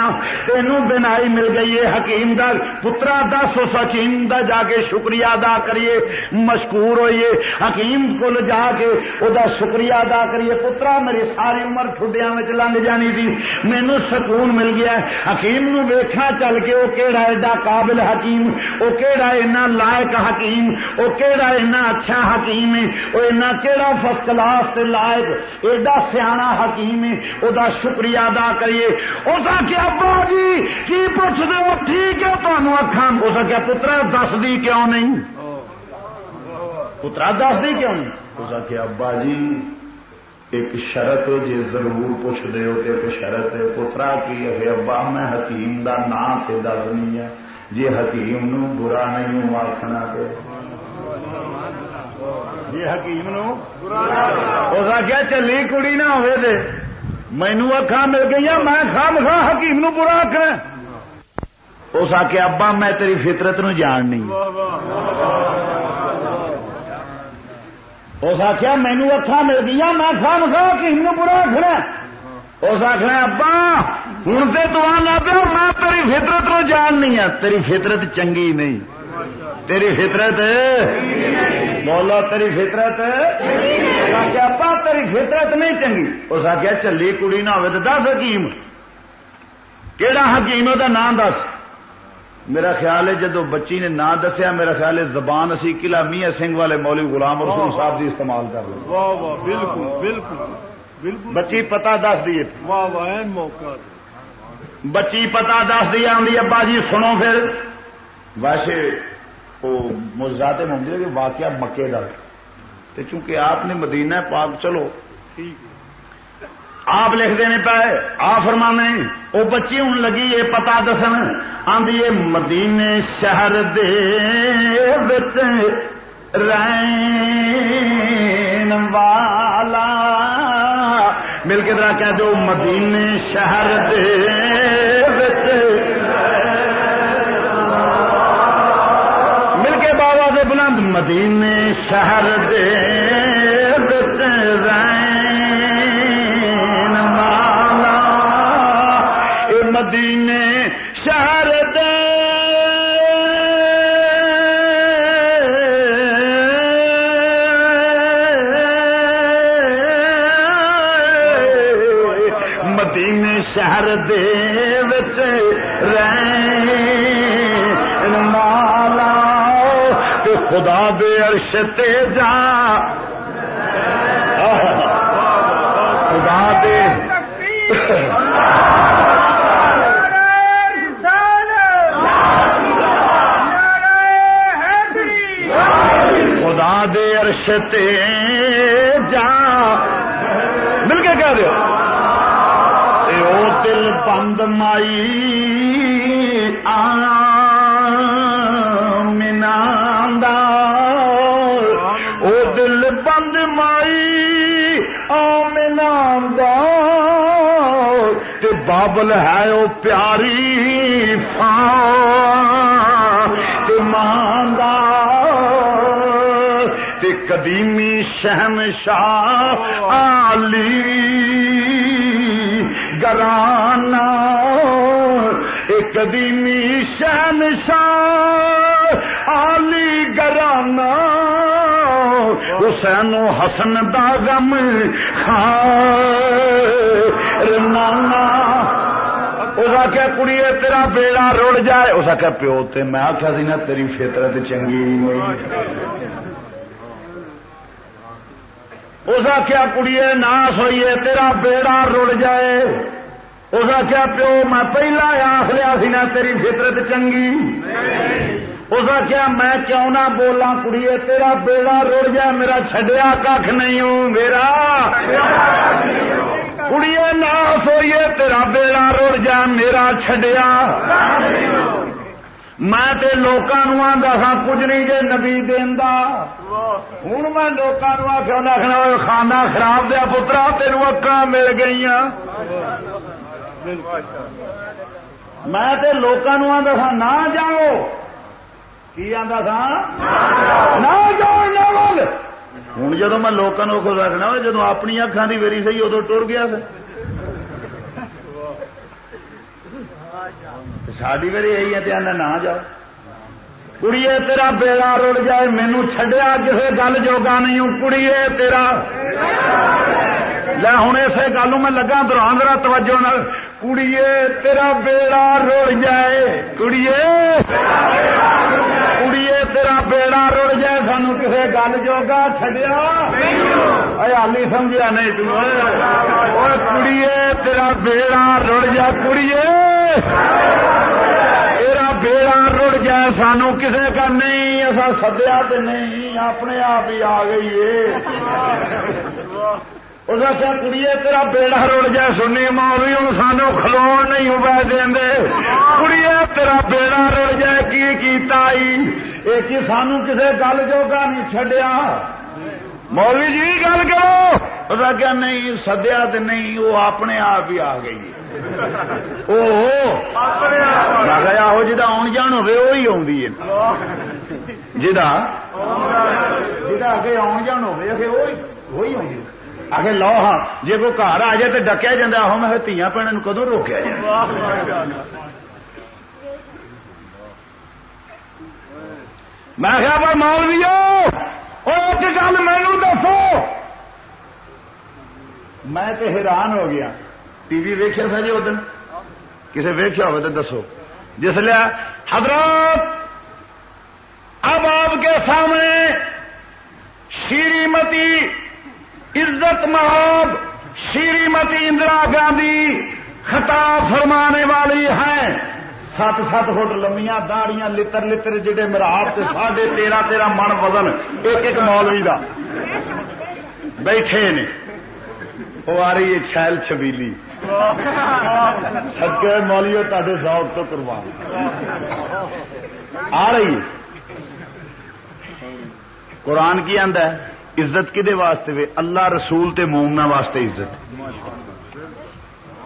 تینوں بنائی مل گئی ہے حکیم دا۔ پترا دس اس حکیم دا جا کے شکریہ ادا کریے۔ مشکور ہوئیے۔ حکیم کو جا کے او دا شکریہ ادا کریے۔ پترا میری ساری عمر ٹھڈیا لنگ جانی تھی مینو سکون مل گیا حکیم نو ویکھا چل کے وہ کہڑا ایڈا قابل حکیم وہ کہڑا اینا لائق حکیم وہ کہڑا اینا اچھا حکیم ہے۔ وہ اینا کہڑا فرسٹ کلاس لائق، ایڈا سیاح حکیم عظیم دا شکریہ ادا کریے۔ اس آخیا ابا جی؟ کی پوچھ دو ٹھیک ہے؟ تمہوں اکھان اس آخیا پترا دس دی کیوں نہیں؟ پترا دس دی کیوں نہیں؟ اس آخیا ابا جی ایک شرط جی ضرور پوچھ دے ہو ایک شرط ہے۔ پترا کی ہے ابا، میں حکیم دا نام سے دس نہیں ہاں۔ ہے جی حکیم نو برا نہیں ہوں آخنا پہ جی حکیم نو؟ اس آخیا چلی کڑی نہ ہوئے دے۔ مینو اکھا مل گئی میں کھا مکھا حکیم نو برا آخر اس آخیا ابا، میں تیری فطرت نو جان نہیں اس آخیا مینو اکھا مل گئی میں کھا مکھا حکیم نو برا آخر اس آخر ابا ہوں تو تو آنا پہ میں تیری فطرت نو جان نہیں ہے۔ تیری فطرت چنگی نہیں۔ تیری فطرت؟ بولو تیری فطرت؟ آپ تیری فطرت نہیں چنگی۔ اس آخیا چلی کڑی نہ ہو دس حکیم۔ کہڑا حکیم وہ نام دس۔ میرا خیال ہے جدو بچی نے نام دسیا میرا خیال ہے زبان اسی قلعہ میاں سنگھ والے مولوی غلام رسول صاحب جی استعمال کر رہے بالکل بالکل بچی پتا دس دیے موقع۔ بچی پتا دس دیا آدھی ابا جی سنو پھر۔ ویسے مزرات محمد کہ واقعہ مکے کا چونکہ آپ نے مدینہ پاک چلو، آپ لکھ دینے پائے آ فرمانے وہ بچی ہوں لگی، یہ پتا دسن۔ آدھی مدینے شہر دے رین والا۔ مل کے ذرا کہہ دو مدینے شہر دے مدینے شہر دے مالا اے مدینے شہر دے مدینے شہر دے عرش تے جا۔ خدا دے۔ خدا دے عرش تے جا۔ مل کے کہہ دو دل بند مائی آ۔ بابل ہے وہ پیاری تے قدیمی شہن شاہ آلی گرانا قدیمی شہن شاہ آلی گرانا حسین و حسن دا غم خار نانا اس آخیا کڑی تیرا بیڑا رڑ جائے۔ اس آخیا پیو تے میں آخیا سی نا، تیری فطرت چنگی اس آخیا کڑی ناس ہوئیے تیرا بیڑا رڑ جائے۔ اس آخیا پیو، میں پہلا آخ لیا سی نا، تیری فطرت چنگی۔ اس آخیا میں کیوں نہ بولا کڑیے تیرا بیڑا رڑ جائے، میرا چڈیا کھ نہیں ہوں، میرا کڑیے نہ سوئیے تیرا بیڑا رڑ جائے میرا چڈیا میں تے لوگوں آتا سا کچھ نہیں جی نبی دینا ہوں میں لوگوں آخر آخنا کھانا خراب دیا پترا تین اکا مل گئی میں تے لوگوں آتا سا نہ جاؤ کی آتا سا نہ جاؤ ہوں جدو میں لوگوں کو رکھنا ہو جدو اپنی اکھان کی ویری سی ادو ٹر گیا ساری ویری یہی ہے نہ جاؤ کڑیے تیرا بیڑا رڑ جائے مینو چڈیا کسی گل جوگا نہیں کڑیے تیرا لے ہوں اسی گل میں لگا دوران ذرا توجہ نہ کڑیے تیرا بیڑا رڑ جائے کڑیے تیرا بیڑا رڑ جائے سانو کسی گل جوگا چڈیا ہالی سمجھا نہیں تر کڑیے تیرا بیڑا رڑ جائے کڑیے تیرا بیڑا رڑ جائے سانو کسی کا نہیں ایسا سدیا تو نہیں اپنے آپ ہی آ گئی اس آخیا کڑیے تیرا بیڑا رڑ جائے سنی مولوی ہوں سانو کھلو نہیں ہوا دے کڑیے تیرا بیڑا رڑ جائے کی کیتا ایک ہی سانو کسے گل جوگا نہیں چڈیا مولوی جی گل کرو اس آخیا نہیں سدیا تو نہیں وہ اپنے آپ ہی آ گئی آہو جا آن جان ہوے وہی آ جا آگے آن جان ہوے وہی آ آخر لو ہاں جی کوئی گھر آ جائے تو ڈکیا جا آہو میں تیا پینے کدو روکیا جائے؟ میں کیا پر مولوی ایک گل مینو دسو۔ میں تو حیران ہو گیا۔ ٹی وی ویکیا سا جی اس کسی ویکیا ہو تو دسو۔ جس لیا حضرات اب آپ کے سامنے شریمتی عزت محب شریمتی اندرا گاندھی خطاب فرمانے والی ہیں۔ سات سات فٹ لمیا داڑیاں لتر لتر جڑے مراب سے ساڑھے تیرہ تیرہ من وزن، ایک ایک مولوی کا بیٹھے نے۔ وہ آ رہی ہے چھیل چھبیلی۔ سدکے مولیو تے ذوق تو کروا۔ آ رہی ہے۔ قرآن کی آدھا ہے؟ عزت کدے واسطے وے؟ اللہ رسول تے مومنا واسطے عزت۔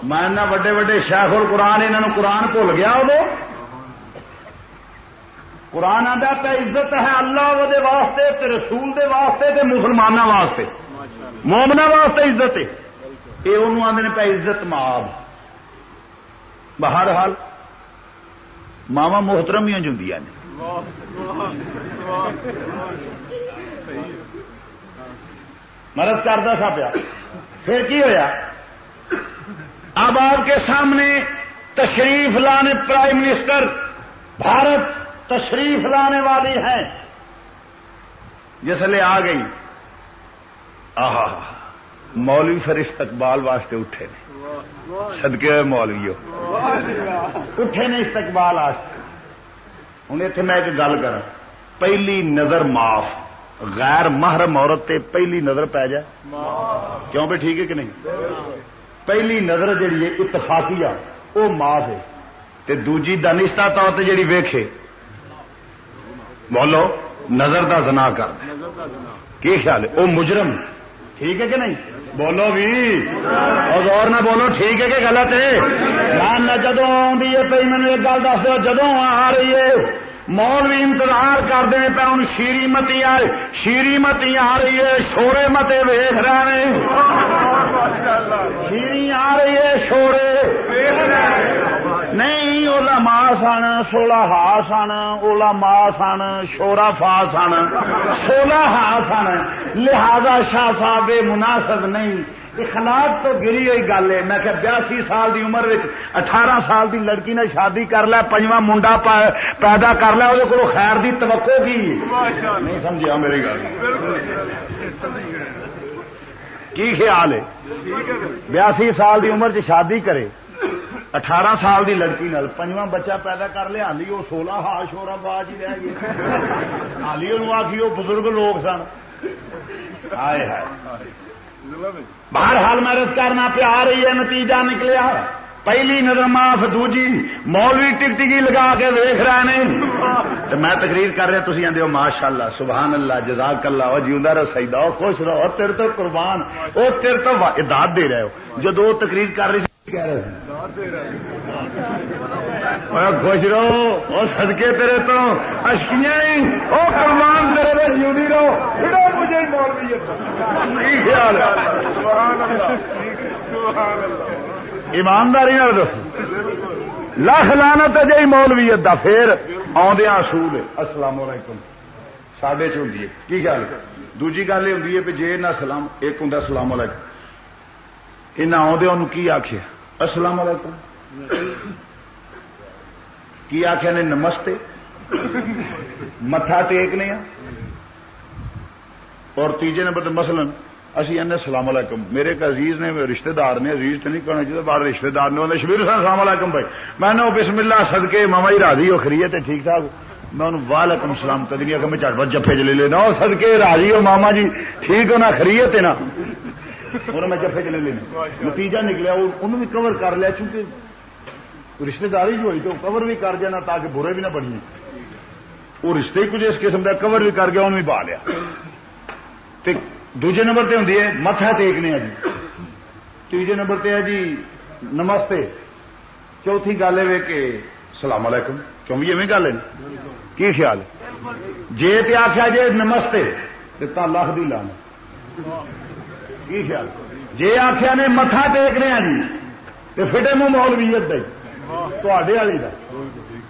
میں وڈے وڈے شیخ اور قرآن انہوں قرآن بھول گیا ادو قرآن آتا پہ عزت ہے اللہ دے واسطے تے رسول دے واسطے تے مسلمانوں واسطے۔ مومنا واسطے عزت ہے۔ یہ انہوں آدھے پہ عزت ماب بہر حال ماوا محترم ہی جی مرد کرتا سا پیا۔ پھر کی ہوا اب آپ کے سامنے تشریف لانے پرائم منسٹر بھارت تشریف لانے والی ہیں۔ جس لیے آ گئی۔ آہا۔ مولوی پھر استقبال واسطے اٹھے نے۔ سدکے ہوئے مولوی اٹھے نے استقبال واسطے۔ ہوں اتنے میں ایک گل کر پہلی نظر معاف۔ غیر محرم عورت تے پہلی نظر پی جائے۔ کیوں بھی ٹھیک ہے کہ نہیں؟ پہلی نظر جیڑی ہے اتفاقی آ وہ معاف ہے۔ تے دوجی دانستہ طور تے جیڑی ویکھے، بولو، نظر دا زنا کر۔ کی خیال ہے؟ وہ مجرم۔ ٹھیک ہے کہ نہیں؟ بولو بھی۔ اور اور نہ بولو، ٹھیک ہے کہ غلط ہے۔ نہ جدو آئی ہے مینو ایک گل دس دو جدو آ رہی ہے مولوی انتظار کرتے ہیں پہ ہوں شیری متی آئے شیری متی آ رہی ہے شورے متے ویخ رہے ہیں شیری آ رہی ہے شورے نہیں وہ ماں سن سولہ ہا سن اولا ما سن شورا فا سن سولہ ہا سن لہذا شاہ صاحب مناسب نہیں اخلاق تو گری ہوئی گل ہے۔ میں کہ بیاسی سال دی عمر اٹھارہ سال دی لڑکی نے شادی کر لیا، پنجواں منڈا پیدا کر لیا وہ خیر دی توقع کی۔ نہیں سمجھا میری گل۔ کی خیال ہے؟ بیاسی سال دی عمر چ شادی کرے، اٹھارہ سال دی لڑکی نال پنجواں بچہ پیدا کر لیا ہالی وہ سولہ ہا شورا باز ہی رہ گئی ہالی وہ آخی وہ بزرگ لوگ سن۔ آئے بہرحال محرت کرنا پہ آ رہی ہے، نتیجہ نکلیا۔ پہلی نظر معاف، دوجی مولوی ٹکٹکی لگا کے ویخ رہے ہیں میں تقریر کر رہا تھی آدھے ماشاء اللہ سبحان اللہ جزاک اللہ وہ جیوا رہو سیدا خوش رہو تیرے تو قربان وہ تیرے تو اداد دے رہے ہو۔ جدو تقریر کر رہی خوش رہو وہ سدکے تیرے تو اشکیاں ہی وہ قربان تیرے میں جیونی رہو۔ مجھے خیال ایمانداری دس لکھ لانت جی مولویت دا۔ پھر آدھا اصول السلام علیکم۔ سڈے چ کی گل؟ دوجی گل یہ ہوتی ہے کہ جی نہ سلام، ایک ہوں سلام علیکم۔ یہ آدھے ان کی آخیا السلام علیکم۔ کی آخیا نے نمستے؟ متھا ٹیکنے اور تیجے نمبر مثلاً، اسی اہم سلام علیکم۔ میرے ایک عزیز نے رشتہ دار نے، عزیز تو نہیں کرنا چاہیے بار رشتہ دار نے انہیں شبیر صاحب سلام علیکم بھائی۔ میں نے بسم اللہ سد کے ماما جی راضی ہو خرید ہے، ٹھیک ٹھاک میں انہوں وعلیکم السلام کر دیا کہ میں چٹ بت جفے چلے لینا، اور سد راضی ہو، ماما جی ٹھیک ہو نا خرید ہے نا۔ انہوں میں جفے چلے لینا نتیجہ نکلیا انہوں بھی کور کر لیا چونکہ رشتہ داری جو ہوئی تو کور بھی کر دینا تاکہ برے بھی نہ بنی وہ رشتے کچھ اس قسم کا کور بھی کر گیا انہوں بھی با لیا۔ دوجے نمبر تے ہوں متھا ٹیکنے جی۔ تیجے نمبر تے ہے جی نمستے۔ چوتھی گل ہے کہ سلام علیکم۔ کیوں بھی ایویں گل ہے کی خیال جی تے آخیا جی نمستے تو لکھ دی لانا کی خیال؟ جی آخیا نے متھا ٹیکنے جی تو فٹے منہ مولویت دے تے والی کا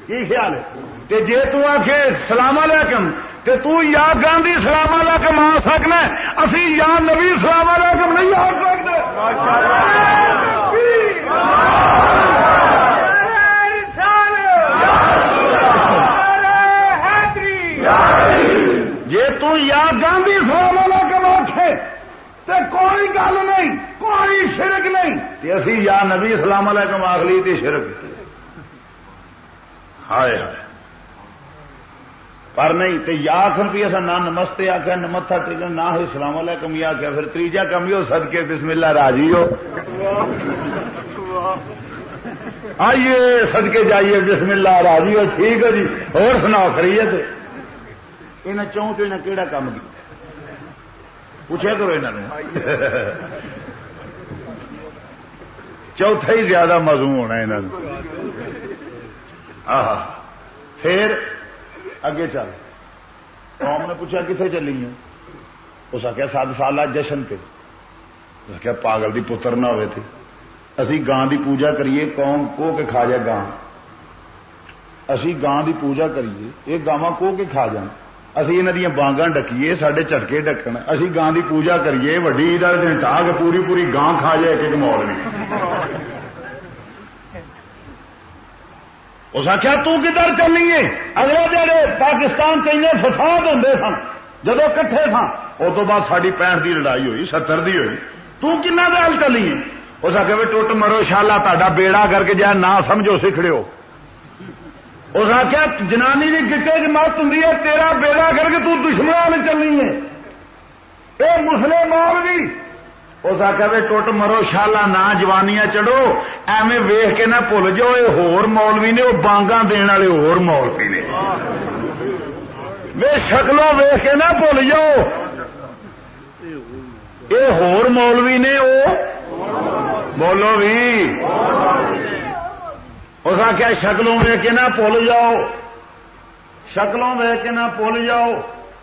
کی خیال ہے؟ جی تک سلام علیکم کہ تو یا گاندھی سلام علیکم آ سکنا اسی یا نبی سلام علیکم نہیں آ سکتے جی تو یا گاندھی سلام تو کوئی گل نہیں، کوئی شرک نہیں اسی یا نبی سلام علیکم آخ لی شرک ہائے ہائے۔ پر نہیں تو یا آخر بھی ایسا نہ نمستے آخیا نہ متھا ٹیکن نہ ہو سلام علیکم، یا آخیا پھر تیجا کم ہی ہو سد کے بسم اللہ راضی ہو۔ آئیے سد کے جائیے بسم اللہ راضی ہو، ٹھیک ہے جی۔ اور سنا خرید یہ چون چو کہڑا کام کیا پوچھا کرو انہوں نے۔ چوتھا ہی زیادہ مزوں ہونا انہوں پھر اگے چل۔ قوم نے پوچھا کتنے چلی ہے اس آخیا سات سال جشن پہ اس آخیا پاگل دی پتر نہ ہوئے تھے اسی گان دی پوجا کریے، قوم کو کے کھا جائے گان اسی گان دی پوجا کریے یہ گاواں کو کے کھا جان اسی انہوں دیا بانگا ڈکیے سڈے جھٹکے ڈکن اسی گان دی پوجا کریے وڈی دن ٹاگ پوری پوری گان کھا جائے ایک مول نہیں اس آخیا تدھر چلی ہے اگلے جڑے پاکستان چاہیے فساد ہوں سن جدو کٹھے سن اس بعد ساری پینٹ کی لڑائی ہوئی ستر کی ہوئی تنا دل چلی ہے اس آخیا بھی ٹوٹ مرو شالا تا بیڑا کر کے جائے نہ سمجھو سکھڑے ہو اس آخیا جنانی کی گٹے کی مت ہوں تیرا بیڑا کر کے تشمن چلنی ہے۔ یہ مسلم بھی اس آخیا بھی ٹوٹ مرو شالا نہ، جوانیاں چڑھو۔ ایویں ویخ کے نہ بھول جاؤ یہ ہور مولوی نے وہ بانگا دن والے ہور مولوی نے۔ وے شکلوں ویخ کے نہ بھول جاؤ۔ یہ ہور مولوی نے وہ بولو بھی اس آخیا شکلوں ویخ کے نہ بھول جاؤ، شکلوں ویخ کے نہ بھول جاؤ۔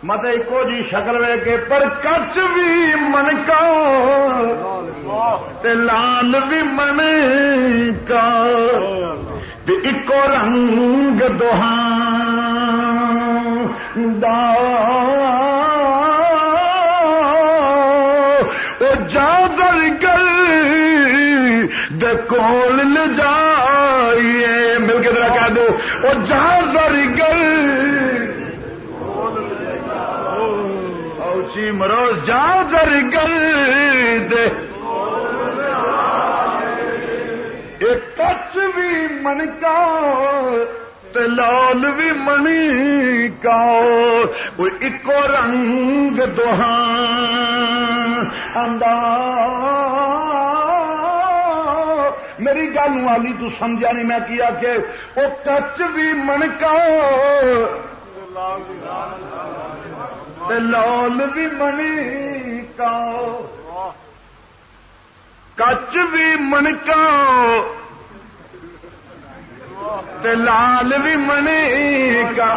مت ایک جی شکل وے کے پر کچ بھی من کا لال بھی من کا۔ ایکو رنگ دوہان دا۔ جادر گل دول لے جائیے مل دو وہ جادر گل۔ اوچی مرو جادر گل دے۔ کچ بھی من کا لال بھی منی کا اکو رنگ دوہان میری گل والی تو سمجھا نہیں، میں کیا کہ وہ کچ بھی من کا لال بھی منی کا کچ بھی منکا لال بھی منی کا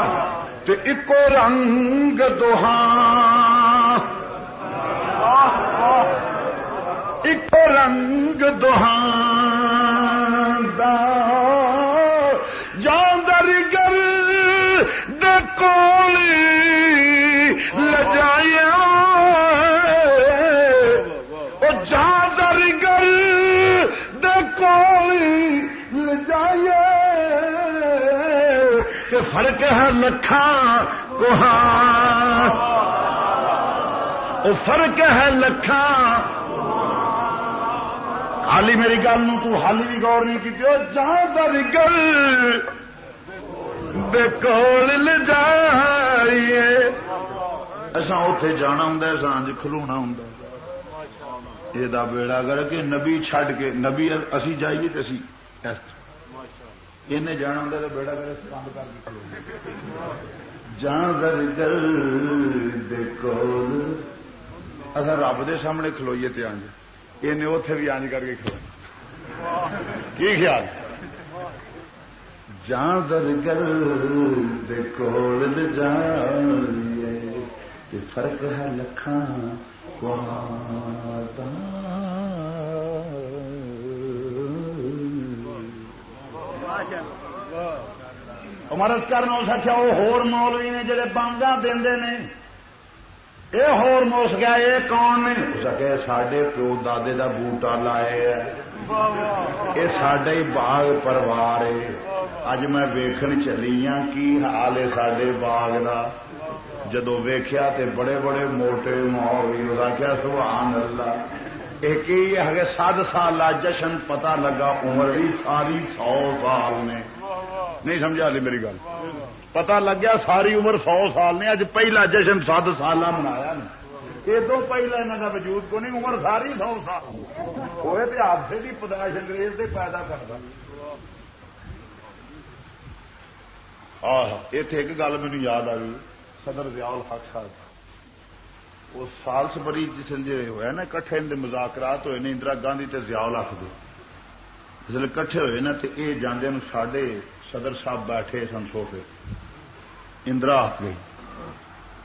ایکو رنگ دوہان ایکو رنگ دوہان دا جاندر گر دے کولی لجایا او جاندر گر دے کولی لجایا فرق ہے لکھا کوہاں فرق ہے لکھا حالی میری گل تو حالی بھی غور نہیں کی جہاں در گل بےکول لے جائیے۔ اصا اتے جانا ہوں سانج کھلونا ہوں یہ بیڑا کر کے نبی چھڈ کے، نبی اسی جائیے تو اسی انہیں جانا ہوں تو بیڑا کر بند کر کے کھلو۔ جان در گل دیکھو اصا رب دے سامنے کھلوئیے تے آنج یہ اتے بھی آنج کر کے کھلو کی خیال؟ جان در گل دیکھو جان فرق ہے لکھان کو مرض کرنا اس آخیا وہ ہور مولوی نے جڑے بانگا دے یہ ہور موس گیا یہ کون نے سکے سڈے پیو دادے دا بوٹا لائے یہ سڈا ہی باغ پروار ہے۔ اج میں ویکھن چلی ہاں کی حال ہے سڈے باغ کا جدو ویخیا تے بڑے بڑے موٹے مولوی آخیا سبحان اللہ۔ ایک ہی ہے سات سال جشن پتا لگا، عمر بھی ساری سو سال نے۔ نہیں سمجھا لی میری گل۔ پتا لگ گیا ساری عمر سو سال نے، اج پہلا جشن سات سال منایا ادو پہلا یہاں کا وجود کو نہیں، عمر ساری سو سال۔ ہوئے تو حادثے کی پداش انگریز سے پیدا کرتا اتے ایک گل مجھے یاد آ گئی، صدر ضیاء حق صاحب۔ وہ سالس بری جس ہوا نا کٹھے مذاکرات ہوئے نے، اندرا گاندھی تے ضیاء حق دے۔ جس کٹھے ہوئے نا تو یہ جانے سڈے صدر صاحب بیٹھے سن سوفے۔ اندرا آ گئی۔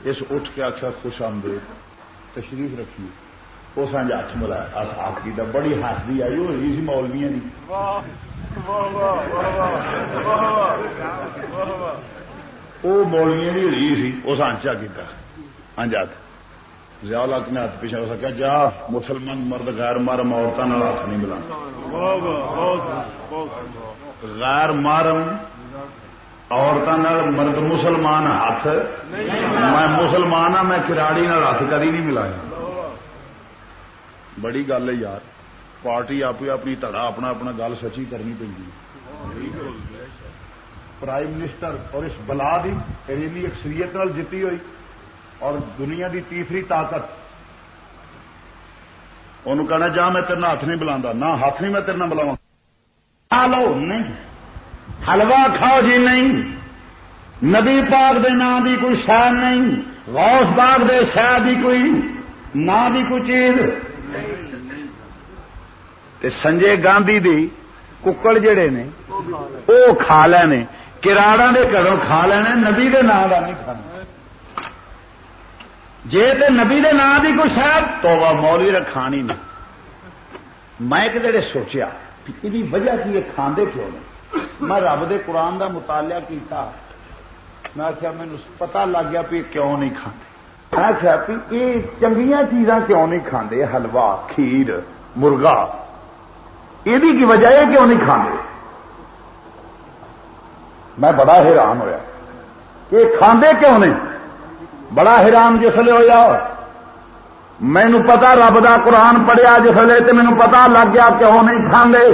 اس اٹھ کے آخر خوش آمدید۔ تشریف رکھیے۔ وہ سنج ہاتھ ملایا ہاتھ کی بڑی ہاسدی آئی، وہ ہوئی سی مولویا کی وہ مولویا کی ہوئی سی اس آنچا کیا انجات زیال حق نے ہاتھ پیچھے ہو سکیا۔ جا، مسلمان مرد غیر مارم عورتوں ہاتھ نہیں ملا غیر مارم عورتوں مرد مسلمان ہاتھ میں مسلمان ہاں میں کراڑی ہاتھ کدی نہیں ملایا۔ بڑی گل ہے یار، پارٹی آپ اپنی تڑا اپنا اپنا گل سچی کرنی پی پرائم منسٹر اور اس بلا دی ریلی اکثریت جیتی ہوئی اور دنیا دی تیسری طاقت۔ ان کہنا، جا میں تیرنا ہاتھ نہیں بلا نہ ہاتھ نہیں میں تیرنا بلاوا لو نہیں۔ حلوا کھاؤ جی نہیں۔ نبی پاک دے نام دی کوئی شہ نہیں۔ غوث باغ دے شہ دی کوئی نہ دی کوئی چیز۔ تے سنجے گاندھی دی ککڑ جڑے نے وہ کھا لینے۔ کراڑا دے گھروں کھا لینے، نبی دے نام کا نہیں کھانا۔ جے تے نبی دے نام دی کوئی شاید تو مولی رکھا نہیں۔ میں ایک جڑے سوچیا۔ یہ وجہ کی یہ کھاندے کیوں نہیں میں رب دے قرآن دا مطالعہ کیتا۔ میں آخیا مینو پتا لگ گیا بھی کیوں نہیں کھانے میں آخیا بھی یہ چنگیا چیزاں کیوں نہیں کھانے حلوا کھیر، مرغا۔ یہ وجہ ہے کیوں نہیں کھانے میں بڑا حیران ہوا کہ کھاندے کیوں نہیں؟ بڑا حیران جسے ہوا مینو پتا رب دا قرآن پڑھیا جسے تو مینو پتا لگ گیا کیوں نہیں کھاندے؟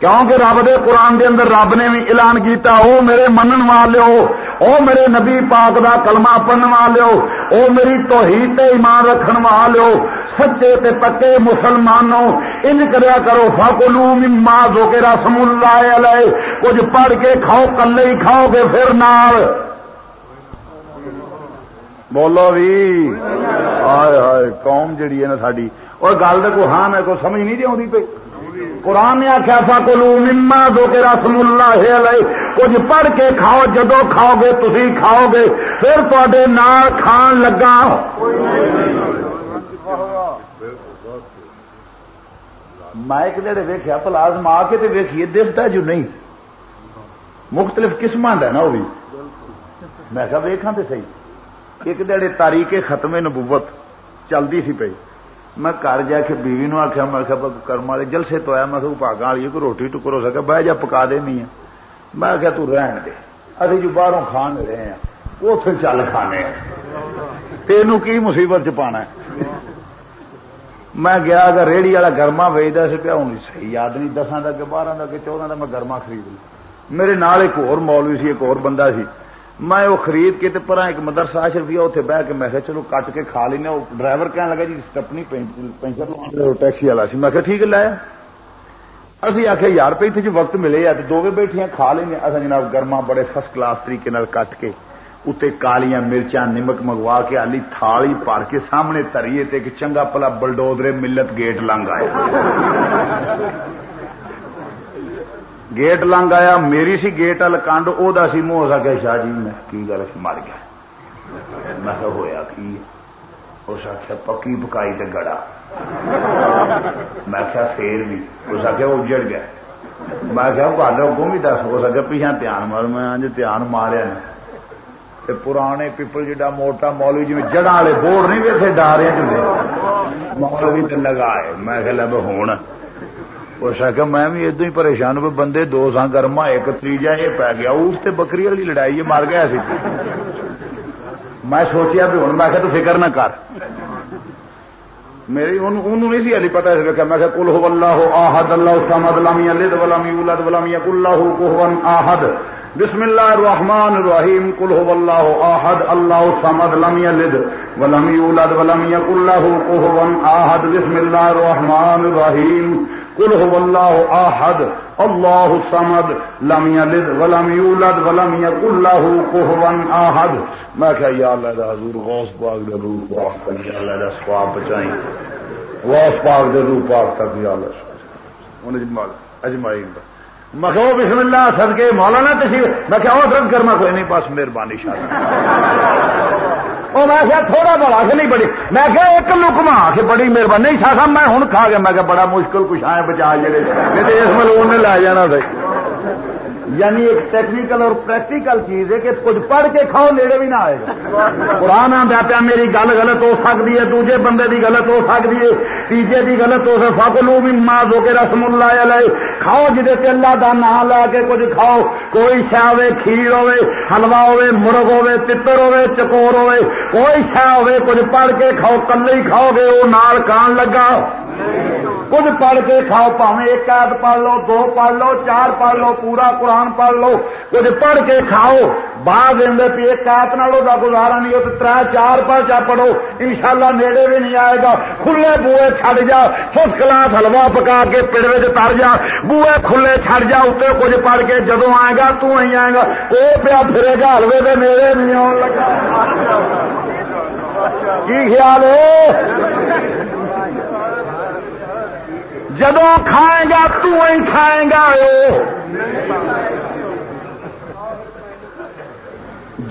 کیونکہ رب دے قرآن دے اندر رب نے بھی اعلان کیتا، او میرے منن والے او میرے نبی پاک دا کلمہ پڑھن والے او میری توحید تے ایمان رکھن والے سچے تے پکے مسلمانوں ان کریا کرو، فاکلو مما جو کے رسم اللہ علیہ، کچھ پڑھ کے کھاؤ، کلے ہی کھاؤ گے پھر نال۔ بولو بھی ہائے ہائے قوم جڑی ہے نا ساری اور گل تو کوئی ہاں میں کوئی سمجھ نہیں دی آتی پی قرآن نے آخیا سا کلو مما دو کے رسم اللہ علیہ کچھ پڑھ کے کھاؤ جدو کھاؤ گے تھی کھاؤ گے پھر تے نال کھان لگا مائک جڑے ویخیا پلازم آ کے ویکھیے دستا جو نہیں مختلف قسم کا نا وہ بھی میں کہا ویکھاں تو صحیح ایک دڑے تاریخ ختم نبوت چلتی سی پی میں گھر جا کے بیوی نو آخیا میں کرم والے جلسے تو آیا میں پاگا والی کوئی روٹی ٹکر ہو سکے بہ جا پکا دینی ہے میں آخیا تہن دے ابھی جو باہروں کھان رہے ہیں اتے چل کھانے تین کی مصیبت چ پانا میں گیا اگر ریڑی والا گرما ویچتا سی پیا ہوں صحیح یاد نہیں دساں کا کہ بارہ کا کہ چودہ کا میں گرما خرید لی میرے نال ایک اور مولوی سی ایک اور بندہ سی میں وہ خرید کے پر ایک مدرسہ اشرفی اتنے بہ کے میں چلو کٹ کے کھا لینا وہ ڈرائیور کہنے لگا جی سٹپنی پینچر ٹیکسی والا سی۔ میں کہ ٹھیک لایا اسی آخیا یار پہ اتنے وقت ملے یا دو بیٹھیاں کھا لینا اصل جناب گرما بڑے فرسٹ کلاس طریقے کٹ کے اتنے کالیاں، مرچاں، نمک منگوا کے آلی تھالی پار کے سامنے تریے تے کہ چنگا پلا بلڈوزرے ملت گیٹ لنگ آئے۔ گیٹ لنگ آیا، میری سی گیٹ وال کنڈ وہ سی منہ سکے شاہ جی میں کی گل مر گیا۔ میں ہوا کی؟ اس آخیا پکی پکائی تے گڑا۔ میں آخیا فیر بھی۔ اس آخیا اجڑ گیا۔ میں کیا گل اگوں بھی دس۔ ہو سکے پیچھا دھیان مار۔ میں دھیان ماریا نا پرانے پیپل جڈا موٹا مولوی جی جڑا والے بورڈ نہیں ویسے ڈارے مولوی لگائے۔ میں کہ لب ہوں اس آخر میں بھی ادو ہی پریشان ہو بندے دو سا گرما، ایک تیجا یہ پی گیا اس سے بکری والی لڑائی مر گیا سی میں سوچیا بھی ہوں، میں تو فکر نہ کر۔ میری نہیں سی علی پتا اس میں کل ہو اللہ آہد اللہ سمد لمی لد ولم یولد ولم یق اللہ کوہن آہد بسم اللہ الرحمن الرحیم کل ہو اللہ آہد اللہ سمد لم یلد ولم یولد ولم یق اللہ کوہن آہد بسم اللہ الرحمن الرحیم۔ کل ہو اللہ آحد اللہ سمد لم یلد ولم یولد ولم یک اللہ کوہون آحد میں کہا، یا اللہ دا حضور، غوث پاک دے روح پاک تک، یا اللہ دا سواب بچائیں۔ غوث پاک دے روح پاک تک، یا اللہ انہیں اجمعین میں کہ بسم اللہ، صدقے مولانا تشریف۔ میں کہ اور درد کرنا کوئی نہیں پاس مہربانی، شاہ۔ وہ میں کیا تھوڑا بڑا کہ نہیں بڑی میں کہ ایک لکما کہ بڑی مہربانی نہیں سا میں ہوں کھا گیا میں کہ بڑا مشکل کچھ آئے بچا جڑے اس ملون نے لے جانا سی یعنی ایک ٹیکنیکل اور پریکٹیکل چیز ہے کہ کچھ پڑھ کے کھاؤ، نیڑے بھی نہ آئے گا۔ قرآن آدھا پیا، میری گل غلط ہو سکتی ہے، دوجے بندے کی غلط ہو سکتی ہے، تیجے کی غلط ہو سکتا فکلو بھی ماں دو کے رسم اللہ علیہ کھاؤ جی اللہ کا نام لا کے کچھ کھاؤ۔ کوئی شہ ہوے، کھیر ہوے حلوا ہوے، مرغ ہوے تر ہوے، چکور ہوے۔ کوئی شہ ہوے، کچھ پڑھ کے کھاؤ کلے ہی کھاؤ گے وہ نال کان لگا۔ کچھ پڑھ کے کھاؤ پاوے ایک عید پڑھ لو دو پڑھ لو چار پڑھ لو پورا قرآن پڑھ لو کچھ پڑھ کے کھاؤ بعد پی ایک ایت نالوں کا گزارا نہیں ہو تر چار پڑھ چا پڑھو ان شاء اللہ نیڑے بھی نہیں آئے گا کھلے بوئے چھڑ جا فس کلاس ہلوا پکا کے پیڑ تر جا بوئے کھلے چھڑ جا اتنے کچھ پڑھ کے جدو آئے گا تو ہی آئے گا وہ پیا پھرے گا ہلوے کے نیڑے نہیں آن لگا کی خیال ہے جدو کھائے گا تو ہی کھائے گا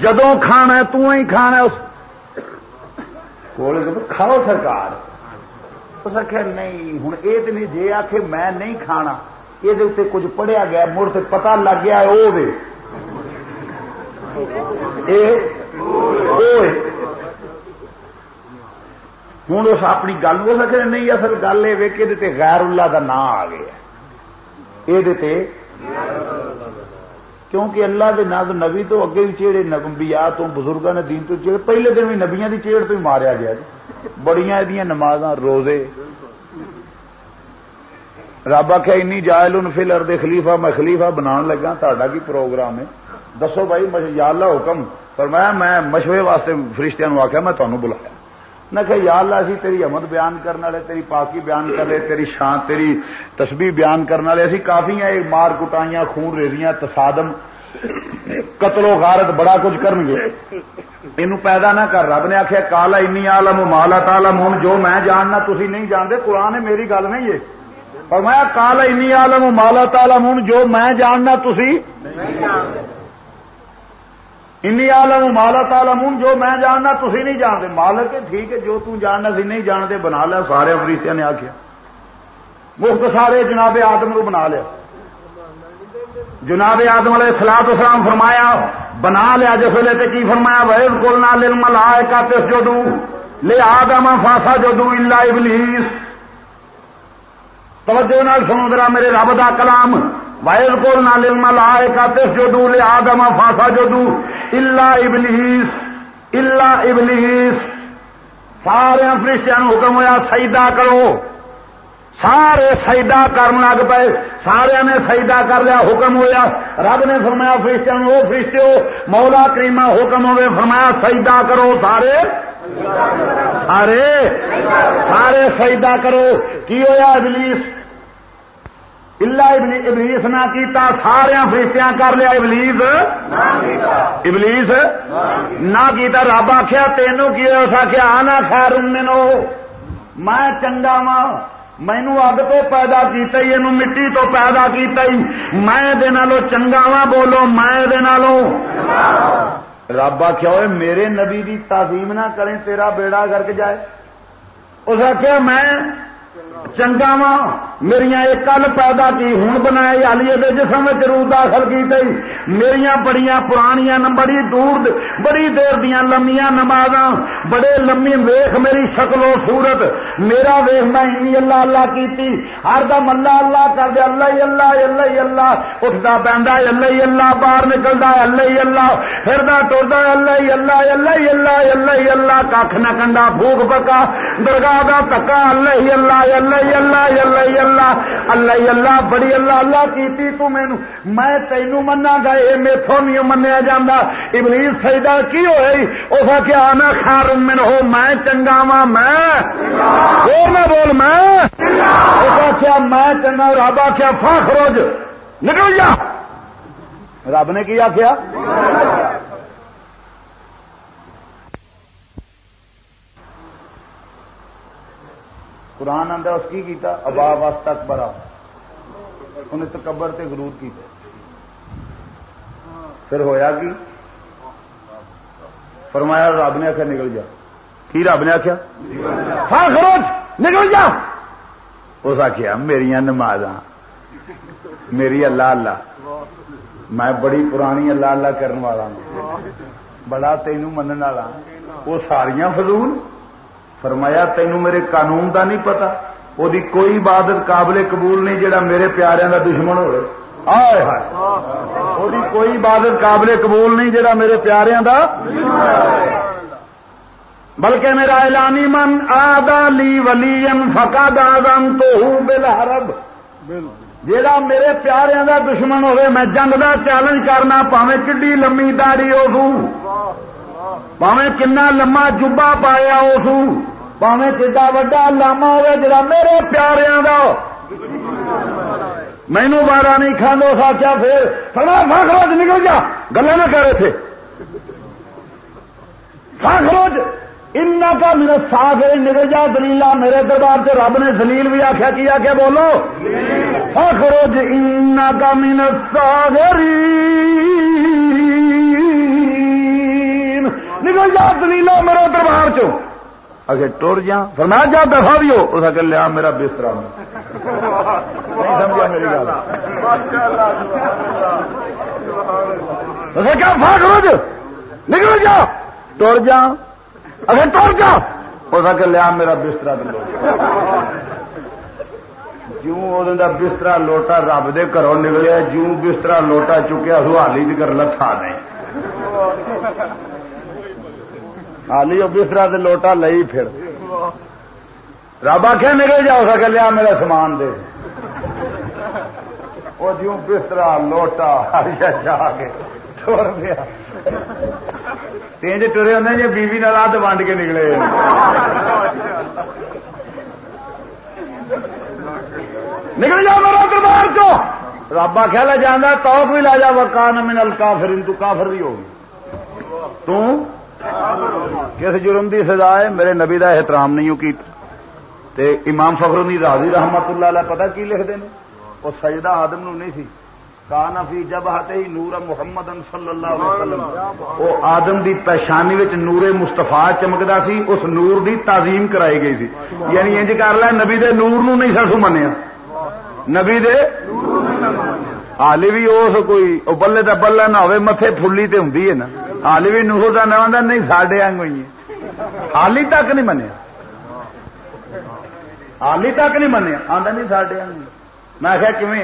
جدو کھانا تو ہی کھانا کھاؤ سرکار۔ اس آخر نہیں ہوں یہ تو نہیں جی آخ میں نہیں کھانا یہ کچھ پڑھیا گیا، مڑ سے پتا لگ گیا وہ ہوں اس اپنی گل ہو سکے نہیں اصل گل یہ کہ غیر اللہ کا نام آ گیا یہ کیونکہ اللہ کے نام نبی تو اگے بھی چیڑے نبیا تو بزرگوں نے دین تو چیڑے پہلے دن بھی نبیا کی چیڑ تو ہی ماریا گیا جی بڑیاں یہ نماز روزے رب آخیا این جائل ان فل ارد خلیفہ میں خلیفہ بنا لگا تا کی پروگرام ہے دسو بھائی یا اللہ حکم پر میں مشورے واسطے فرشتیاں آخیا میں تمہیں بلایا میں کہ یا اللہ اسی تیری احمد بیان کرنے والے، تیری پاکی بیان کر رہے تیری شان، تیری تسبیح بیان کرنے والے اسی کافی ہیں مار کٹائیاں، خون ریزیاں، تصادم، قتل و غارت، بڑا کچھ کرن گے۔ یہ پیدا نہ کر، رب نے آخیا کالا انی عالم مالا تالم ہوں جو میں جاننا تھی نہیں جانتے، قرآن میری گل نہیں ہے۔ اور میں کالا انی عالم مالا تالم ہوں جو میں جاننا تھی انی عالم مالا تالم جو میں جاننا تھی نہیں جانتے مالک ٹھیک ہے جو تم جاننا سی نہیں جانتے بنا لیا سارے افریقیا نے آخیا مفت سارے جناب آدم کو بنا لیا جناب آدم علیہ سلاح اسلام فرمایا بنا لیا جس ویلے تو کی فرمایا ویز کو نہ لل ملا کا تس جو دوں لے آدم فاسا جو دوں اللہ ابلیس توجہ نال سنو ذرا میرے رب دا کلام وائز کو نہ لل ملا کا تس لے آدم فاسا جو دوں اللہ ابلیس اللہ ابلیس سارے فرشتوں حکم ہوا سجدہ کرو۔ سارے سجدہ کرن لگ پے۔ سارے نے سجدہ کر لیا، حکم ہویا۔ رب نے فرمایا فرشتوں وہ فرشتے ہو مولا کریما حکم ہوئے فرمایا، سجدہ کرو سارے۔ سارے۔ سارے سجدہ کرو۔ کی ہوا ابلیس؟ اللہ ابلیس نہ کیتا سارا فرشتیاں کر لیا، ابلیس؟ ابلیس؟ نہ کیتا، رب آخیا تینوں کی اس آخیا آنا خیر مینو میں چنگا وا مینو اگ تو پیدا کیتا ہی یہ مٹی تو پیدا کیتا ہی۔ میں دے نالو چنگا وا بولو، میں دے نالو رب آخیا ہوئے میرے نبی دی تعظیم نہ کریں، تیرا بیڑا گرک جائے۔ اس آخیا میں چنگا وا میری ایک کل پیدا کی ہوں بنایا آلیے دے جسم روح داخل کی تھی میری بڑی پرانیاں بڑی دور بڑی دیر دیا لمیاں نماز بڑے لمی ویخ میری شکل و صورت میرا ویخ میں انی اللہ اللہ کی ہر دم اللہ اللہ کر دے اللہ اللہ اللہ اللہ اٹھتا پہنتا اللہ اللہ باہر نکلتا اللہ اللہ پھردا ٹرتا اللہ اللہ اللہ اللہ اللہ اللہ کھ نہ کنڈا بھوک پکا درگاہ کا تکا اللہ اللہ اللہ اللہ اللہ اللہ اللہ اللہ اللہ، بڑی اللہ اللہ کی تو مینو میں تینو منا گا یہ میتھو نہیں منیا جانا ابلیس سجدہ کی ہوئی؟ اس کیا آنا خار من ہو، میں چنگا وا میں۔ نہ بول میں۔ اس کیا میں چنگا، رب آخیا فاخروج نکل جا۔ رب نے کیا کیا قرآن آدھا اس کی کیتا، ابا وس تک برا انہیں تکبر تے غرور کیتا۔ پھر ہویا کی؟ فرمایا، رب نے آخیا نکل جا۔ کی رب نے آخیا؟ ہاں خروج نکل جا۔ اس آخیا میری نماز میری اللہ اللہ۔ میں بڑی پرانی اللہ اللہ کرنے والا ہوں۔ بڑا تینوں من والا وہ ساریاں فضول فرمایا، تینوں میرے قانون دا نہیں پتا وہ کوئی عبادت قابل قبول نہیں جڑا میرے پیاروں کا دشمن ہو کوئی عبادت قابل قبول نہیں جڑا میرے پیاروں کا بلکہ میرا اعلانی من آدا لی ولی فکا دادم تو ہوں جا میرے پیاروں کا دشمن ہوئے، میں جنگ کا چیلنج کرنا پاوے کڈی لمبی داڑی ہو پاوے کنا لما جبا پایا اس پاوے کڈا وا لاما ہوا جا میرے پیاروں کا مینو بارہ نہیں کھانا ساچا پھر سڑا فاخروج نکل جا گلا نہ کرے تھے۔ فاخروج ان کا میرا ساخ نکل جا دلیلا میرے دربار سے رب نے دلیل بھی آخیا کی آخیا بولو؟ فاخروج ان کا مین ساگری نکل جا دلیلا میرے دربار چ اگر ٹر جا۔ فرما جا دفاع بھی ہو، اس لیا میرا بستر نہیں سمجھا میری گل۔ کیا فاٹ روز؟ نکل جا۔ توڑ جا۔ اگر توڑ جا۔ ہو سکے لیا میرا بستر دلو جوں وہ بستر لوٹا رب دے گھروں نکلیا، جوں بستر لوٹا چکیا سوالی کر لتھا نہیں۔ حالی وہ بستر سے لوٹا لئی پھر۔ رب آخیا نکل جاؤ سکے، لیا میرا سامان دے۔ وہ جوں بستر لوٹا جا کے ٹر گیا۔ تین ٹرے ہونے جی بیوی نال اد ونڈ کے نکلے۔ نکل جا میرا دربار چو رب آخیا لے جانا توف بھی لا جا، وکان من الکافر تو کافر بھی ہوگی تو؟ کس جرم دی سزا ہے؟ میرے نبی دا احترام نہیں کی۔ تے امام فخر الدین راضی رحمت اللہ علیہ پتہ کی لکھتے ہیں؟ وہ سجدہ آدم نو نہیں سی۔ کانا فی جب ہاتھ ہی نور محمد صلی اللہ علیہ وسلم۔ وہ آدم دی پہچانی وچ نور مستفا چمکدا سی اس نور دی تعظیم کرائی گئی سی۔ یعنی انج کر لیا نبی دے نور نو نہیں سسو منیا۔ نبی دے حالی بھی اس کوئی بلے کا بلا نہ ہوئے متے فلی تے ہوں ہے نا۔ حالی بھی نور کا نو نہیں ساڈے آنگ ہوئی حالی تک نہیں منیا حالی تک نہیں منیا آدھا نہیں ساڈے آنگ میں آخیا کیون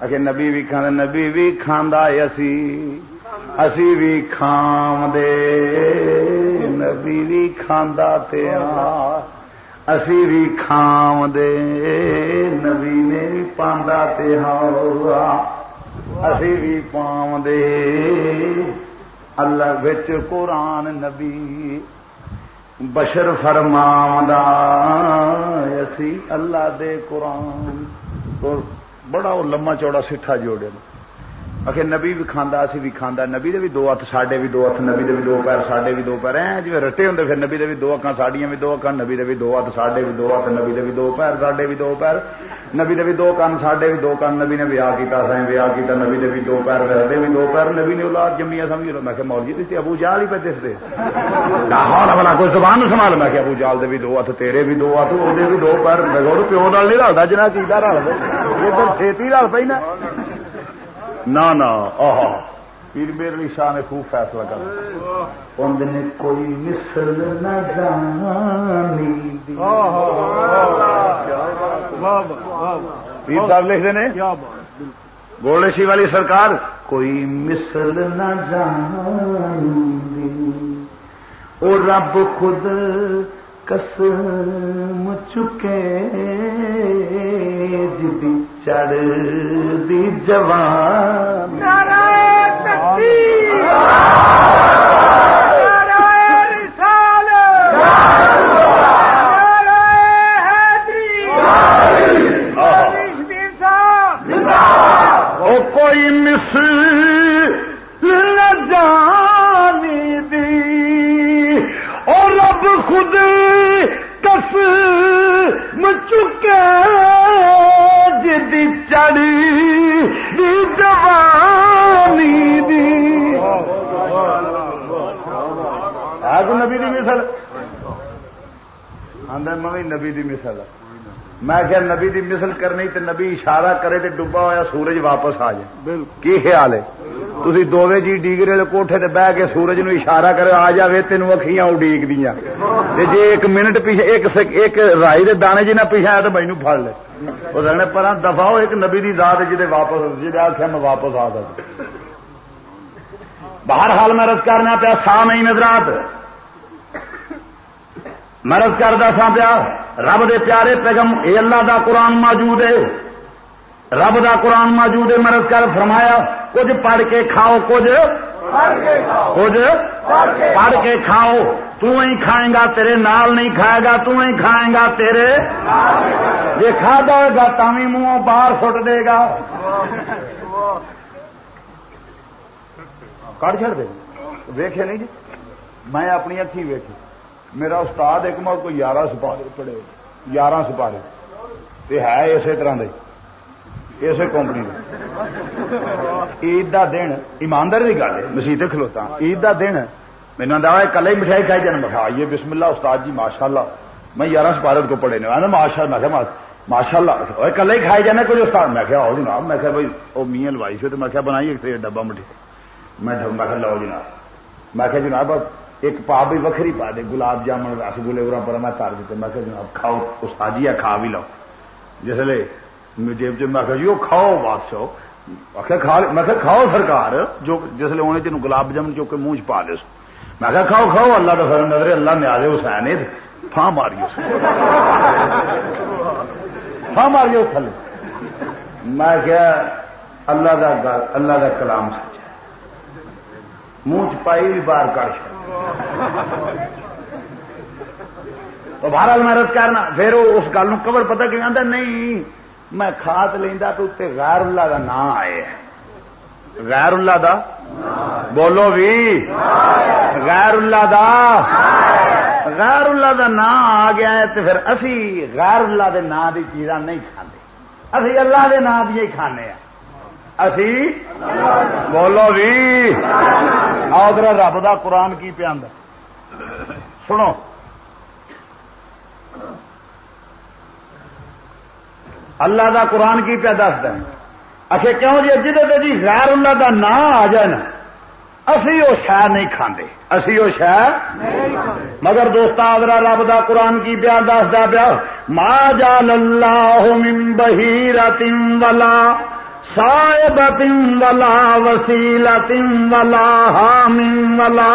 آخر نبی بھی کھانا نبی بھی کھانا اسی اسی بھی کھام دے نبی بھی کھانا تے اسی بھی کھام دے نبی نے بھی پاندا تے ہاں اسی بھی پام دے اللہ بچ قرآن نبی بشر فرمام اسی اللہ دے قرآن بڑا وہ لما چوڑا سٹھا جوڑے آخر نبی بھی کھانا اسی بھی کھانا نبی دے بھی دو ہاتھ ساڈے بھی دو ہاتھ نبی دے بھی دو پیر ساڈے بھی دو پیر ہیں جی رٹے ہوں پھر نبی دے بھی دو اکھان ساڈیاں بھی دو اکھان نبی دے بھی دو ہاتھ ساڈے بھی دو ہاتھ نبی دے بھی دو پیر ساڈے بھی دو پیر نبی دے بھی دو کان ساڈے بھی دو کان نبی نے ویاہ کیتا سائیں ویاہ کیتا نبی دے بھی دو پیر ویسے بھی دو پیر نبی نے اولاد جمیا سمجھ لو میں کہ مولوی تھی ابو جال ہی پہ دس دے لاہور والا کوئی زبان سنبھال میں کہ ابو جال دے بھی دو ہاتھ تیرے بھی دو ہاتھ وہ بھی دو پیر میں پیو نال نہیں رلتا جنا چیزا رل دے ادھر چھتی رل پی نا نہ پیر میر علی شاہ نے خوب فیصلہ کر نے کوئی مثل نہ جانی پیر صاحب لکھ دینے. گولڈ شی والی سرکار. کوئی مثل نہ جانی او رب خود قسم چکے جدی چڑھ دی جوان۔ کوئی مس جانی دی۔ اور رب خود کس چکے جدی چڑی دی جوانی دی۔ ہے نبی دی مثل۔ آدھا میں نبی دی مثل۔ میں کیا نبی دی مثل کرنی تے نبی اشارہ کرے تے ڈبا ہوا سورج واپس آ جائے۔ کی خیال ہے؟ تھی دووے جی ڈیگرے والے کوٹھے تے بہ کے سورج نو اشارہ کرے آ جائے تین اکھیاں اڈیک دیا جی ایک منٹ پیچھے ایک ایک رائی دے دانے جی نہ پیچھے آیا تو مینو پڑ لے وہ کہنے پر دفاع ایک نبی دی ذات جی واپس جی آخیا میں واپس آ سکتا باہر حال میں رس کرنا پیا سا نہیں نظرات مرض کردا سا پیا رب دے پیارے پیغم اے اللہ دا قرآن موجود ہے رب دا قرآن موجود ہے مرض کر فرمایا کچھ پڑھ کے کھاؤ کچھ کچھ پڑھ کے کھاؤ۔ تو ہی کھائے گا تیرے نال نہیں کھائے گا تو ہی کھائے گا تیرے یہ کھا دے گا تمی منہ باہر فٹ دے گا۔ کٹ چڑ دے۔ ویخے نہیں جی؟ میں اپنی اکھی ویکھی۔ میرا استاد ایک مر کو یارہ سپارے پڑے یارہ سپارے۔ ہے اسی طرح اسی کمپنی عید کا دن ایماندار کی گل ہے مسیح کھلوتا عید کا دن میرے دعوی کل ہی مٹھائی کھائی جانا میں آئیے بسم اللہ استاد جی ماشاء اللہ میں یارہ سپارت کو پڑھے نے ماشاء اللہ میں ماشاء اللہ کل ہی کھائی جانا کچھ استاد میں کیا ہو جناب میں کیا بھائی وہ میاں لوائی سے تو میں کیا بنائی ایک ڈبا مٹھی میں میں لو جناب میں کہ جناب ایک پا بھی وکری پا دے گلاب جامن رس گلے ارا پر میں تار دیتے میں کہ جناب کھاؤ استاد جی کھا بھی لو جس لے جیب چ میں جی وہ کھاؤ بادشاہ کھا میں کھاؤ سرکار، جو جس لے انہیں تین گلاب جامن چوک منہ چ پا دے میں کہ کھاؤ کھاؤ، اللہ کا فر نظر اللہ نے آ حسین تھان ماری تھان ماری اس تھلے میں کیا اللہ دا اللہ دا کلام سچ منہ چائی بھی باہر کر۔ تو بہرحال میں رد کرنا۔ پھر اس گل کور پتا کہ آتا نہیں۔ میں کھاد لینا تو اتنے غیر اللہ کا نام آئے غیر اللہ دا؟ بولو بھی۔ غیر اللہ دا؟ غیر اللہ دا نام آ گیا ہے تو پھر اسی غیر اللہ دے نام کی چیزاں نہیں کھانے اسی اللہ دے نام دیا کھانے ہیں۔ اسی؟ بولو بھی۔ آدر رب دا قرآن کی پہ سنو۔ اللہ دا قرآن کی پہ دس دیں۔ اچھے کیوں جی جی جی غیر اللہ دا نام آ جائے نا۔ اسی وہ شہ نہیں کھانے اسی وہ شہ مگر دوست آدرا رب دا قرآن کی پیا دس دا پیا ما جال اللہ من بہیرت ولا صاحبت ولا وسیلت ولا حام ولا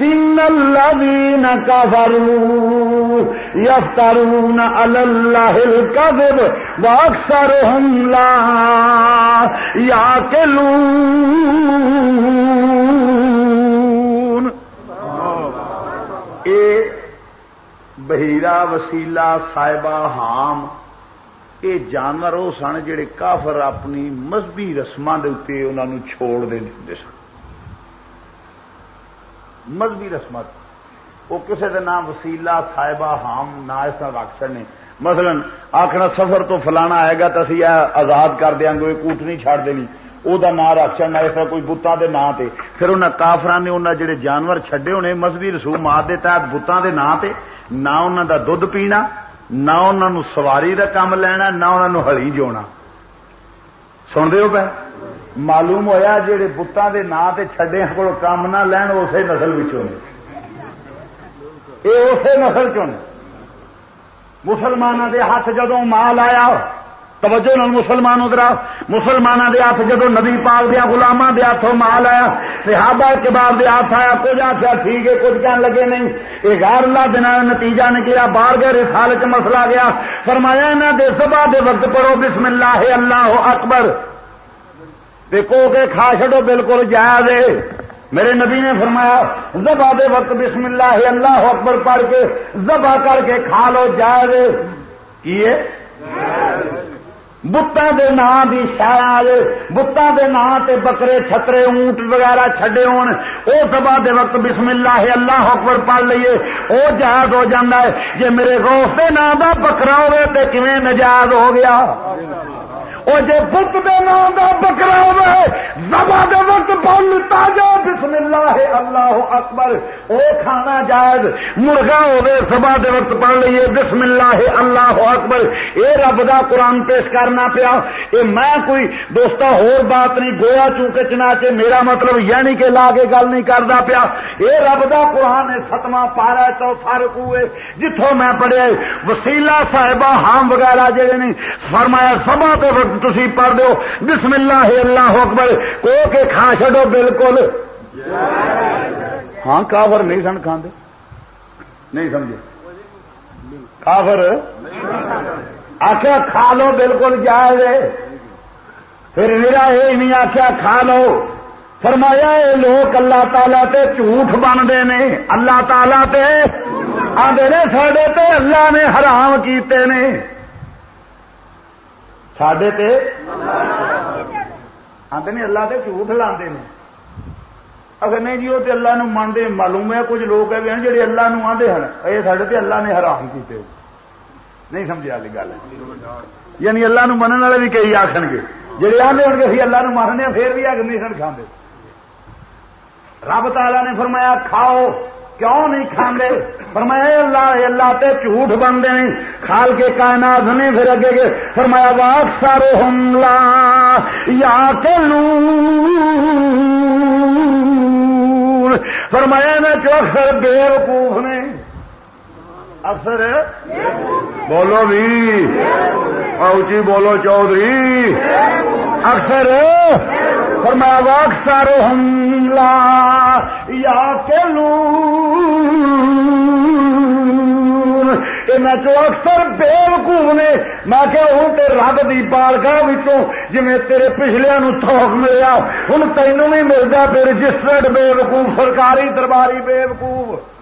ان الذين كفروا يفترون على الله الكذب واكثرهم لا يعقلون اے بہیرا وسیلہ صاحبہ حام یہ جانور وہ سن جڑے کافر اپنی مذہبی رسم کے اتنے انہوں چھوڑ دے دے سن۔ مذہبی رسمت۔ وہ کسی کے نام وسیلا صاحبہ ہام نہ اس طرح رکھ سکنے۔ مثلا آخنا سفر تو فلانا آئے گا تو اسی آزاد کر دیا گے کوٹ نہیں چڑ دینی۔ وہ نام رکھ چڑنا اس طرح کوئی بتان کے نام سے پھر انہیں کافران نے انہیں جڑے جانور چھڈے ہونے، مذہبی رسومات کے تحت بتان کے نام سے نہ انہوں کا دھد پینا، نہ انہوں سواری کا کام لینا، نہ انہوں ہلی جونا۔ سن دے ہو پہ معلوم ہویا جہے بتان کے نام سے چڈے کو کام نہ لین اسی نسل یہ اسی نسل چ مسلمانوں کے ہاتھ جدو مال آیا، توجہ نال مسلمان ادرا مسلمانوں کے ہاتھ جدو نبی پال دیا گلاما دے ہاتھوں مال آیا، صحابہ کے بعد دے ہاتھ آیا، کچھ آخیا ٹھیک ہے، کچھ کہنے لگے نہیں۔ یہ غیر اللہ دن نتیجہ نے کیا، باہر گئے رسال چ مسلا گیا۔ فرمایا انہوں دے سبا دے وقت پڑھو، بسم اللہ اللہ اکبر۔ دیکھو کہ کھا چڈو بالکل جائز ہے۔ میرے نبی نے فرمایا زبا دے وقت بسم اللہ اللہ اکبر پڑھ کے زبا کر کے کھا لو، جائز کیے بتان دے نام کی شاید بتان دے نام تے بکرے چھترے، اونٹ وغیرہ چھڈے ہون۔ او سبا دے وقت بسم اللہ ہے اللہ اکبر پڑھ لئیے او جہاز ہو جانا ہے۔ جے میرے غوث دے نام دا بکرا ہوئے تے کیویں نجاز ہو گیا؟ وہ جی بت دے نام کا بکرا ہوئے زبا دے وقت بول تاجا بسم اللہ اللہ اکبر وہ کھانا جائز، مرغا ہوئے سبا دے وقت پڑھ لیے، بسم اللہ اللہ اکبر، اے رب دا قرآن پیش کرنا پیا، اے میں کوئی دوستا ہور بات نہیں، گویا چونکہ چنانچہ میرا مطلب یعنی کہ لا کے گل نہیں کرتا پیا، اے رب دا قرآن ہے ستواں پارا چوتھا رکوے جتوں میں پڑھیا وسیلہ صاحبہ ہام وغیرہ جہے نہیں فرمایا سبا دے وقت تھی پڑھ دو بسم اللہ اللہ اکبر کو کے کھا چڈو بالکل۔ ہاں کافر نہیں سن کھانے نہیں سمجھے؟ کافر؟ آخیا کھا لو بالکل جائے پھر میرا یہ نہیں آخیا کھا لو۔ فرمایا یہ لوگ اللہ تعالی تے جھوٹ بنتے ہیں اللہ تعالی تے آدھے سڈے تے اللہ نے حرام کیتے نے۔ سڈے آتے نہیں اللہ تے جھوٹ لاندے نے اگر نہیں جی وہ اللہ نو مانتے معلوم ہے کچھ لوگ ہے جڑے اللہ نو آتے ہیں یہ سڈے تے اللہ نے حرام کیتے نہیں سمجھا لی گل یعنی اللہ نو منن والے بھی کئی آخر گے جی آتے ہو گے اللہ نو ماننے پھر بھی اگ نہیں سن کھانے رب تعالی نے فرمایا کھاؤ کیوں نہیں کھانے فرمایا اللہ اللہ تے جھوٹ بنتے ہیں۔ کھال کے کائنات نے پھر اگے کے فرمایا واق سارے حملہ یا کے فرمایا، میں جو اکثر بے وقوف نے اکثر؟ بولو بھی۔ اچھی بولو چودھری۔ اکثر؟ فرمایا واق سارے حملہ یا کے میں تو اکثر بے وقوف نے، میں کہ ہوں تے رب کی بالگاہ جی تیرے پچھلے تھوک ملیا ہوں تینوں بھی ملتا پھر رجسٹرڈ بے وقوف سرکاری درباری بے وقوف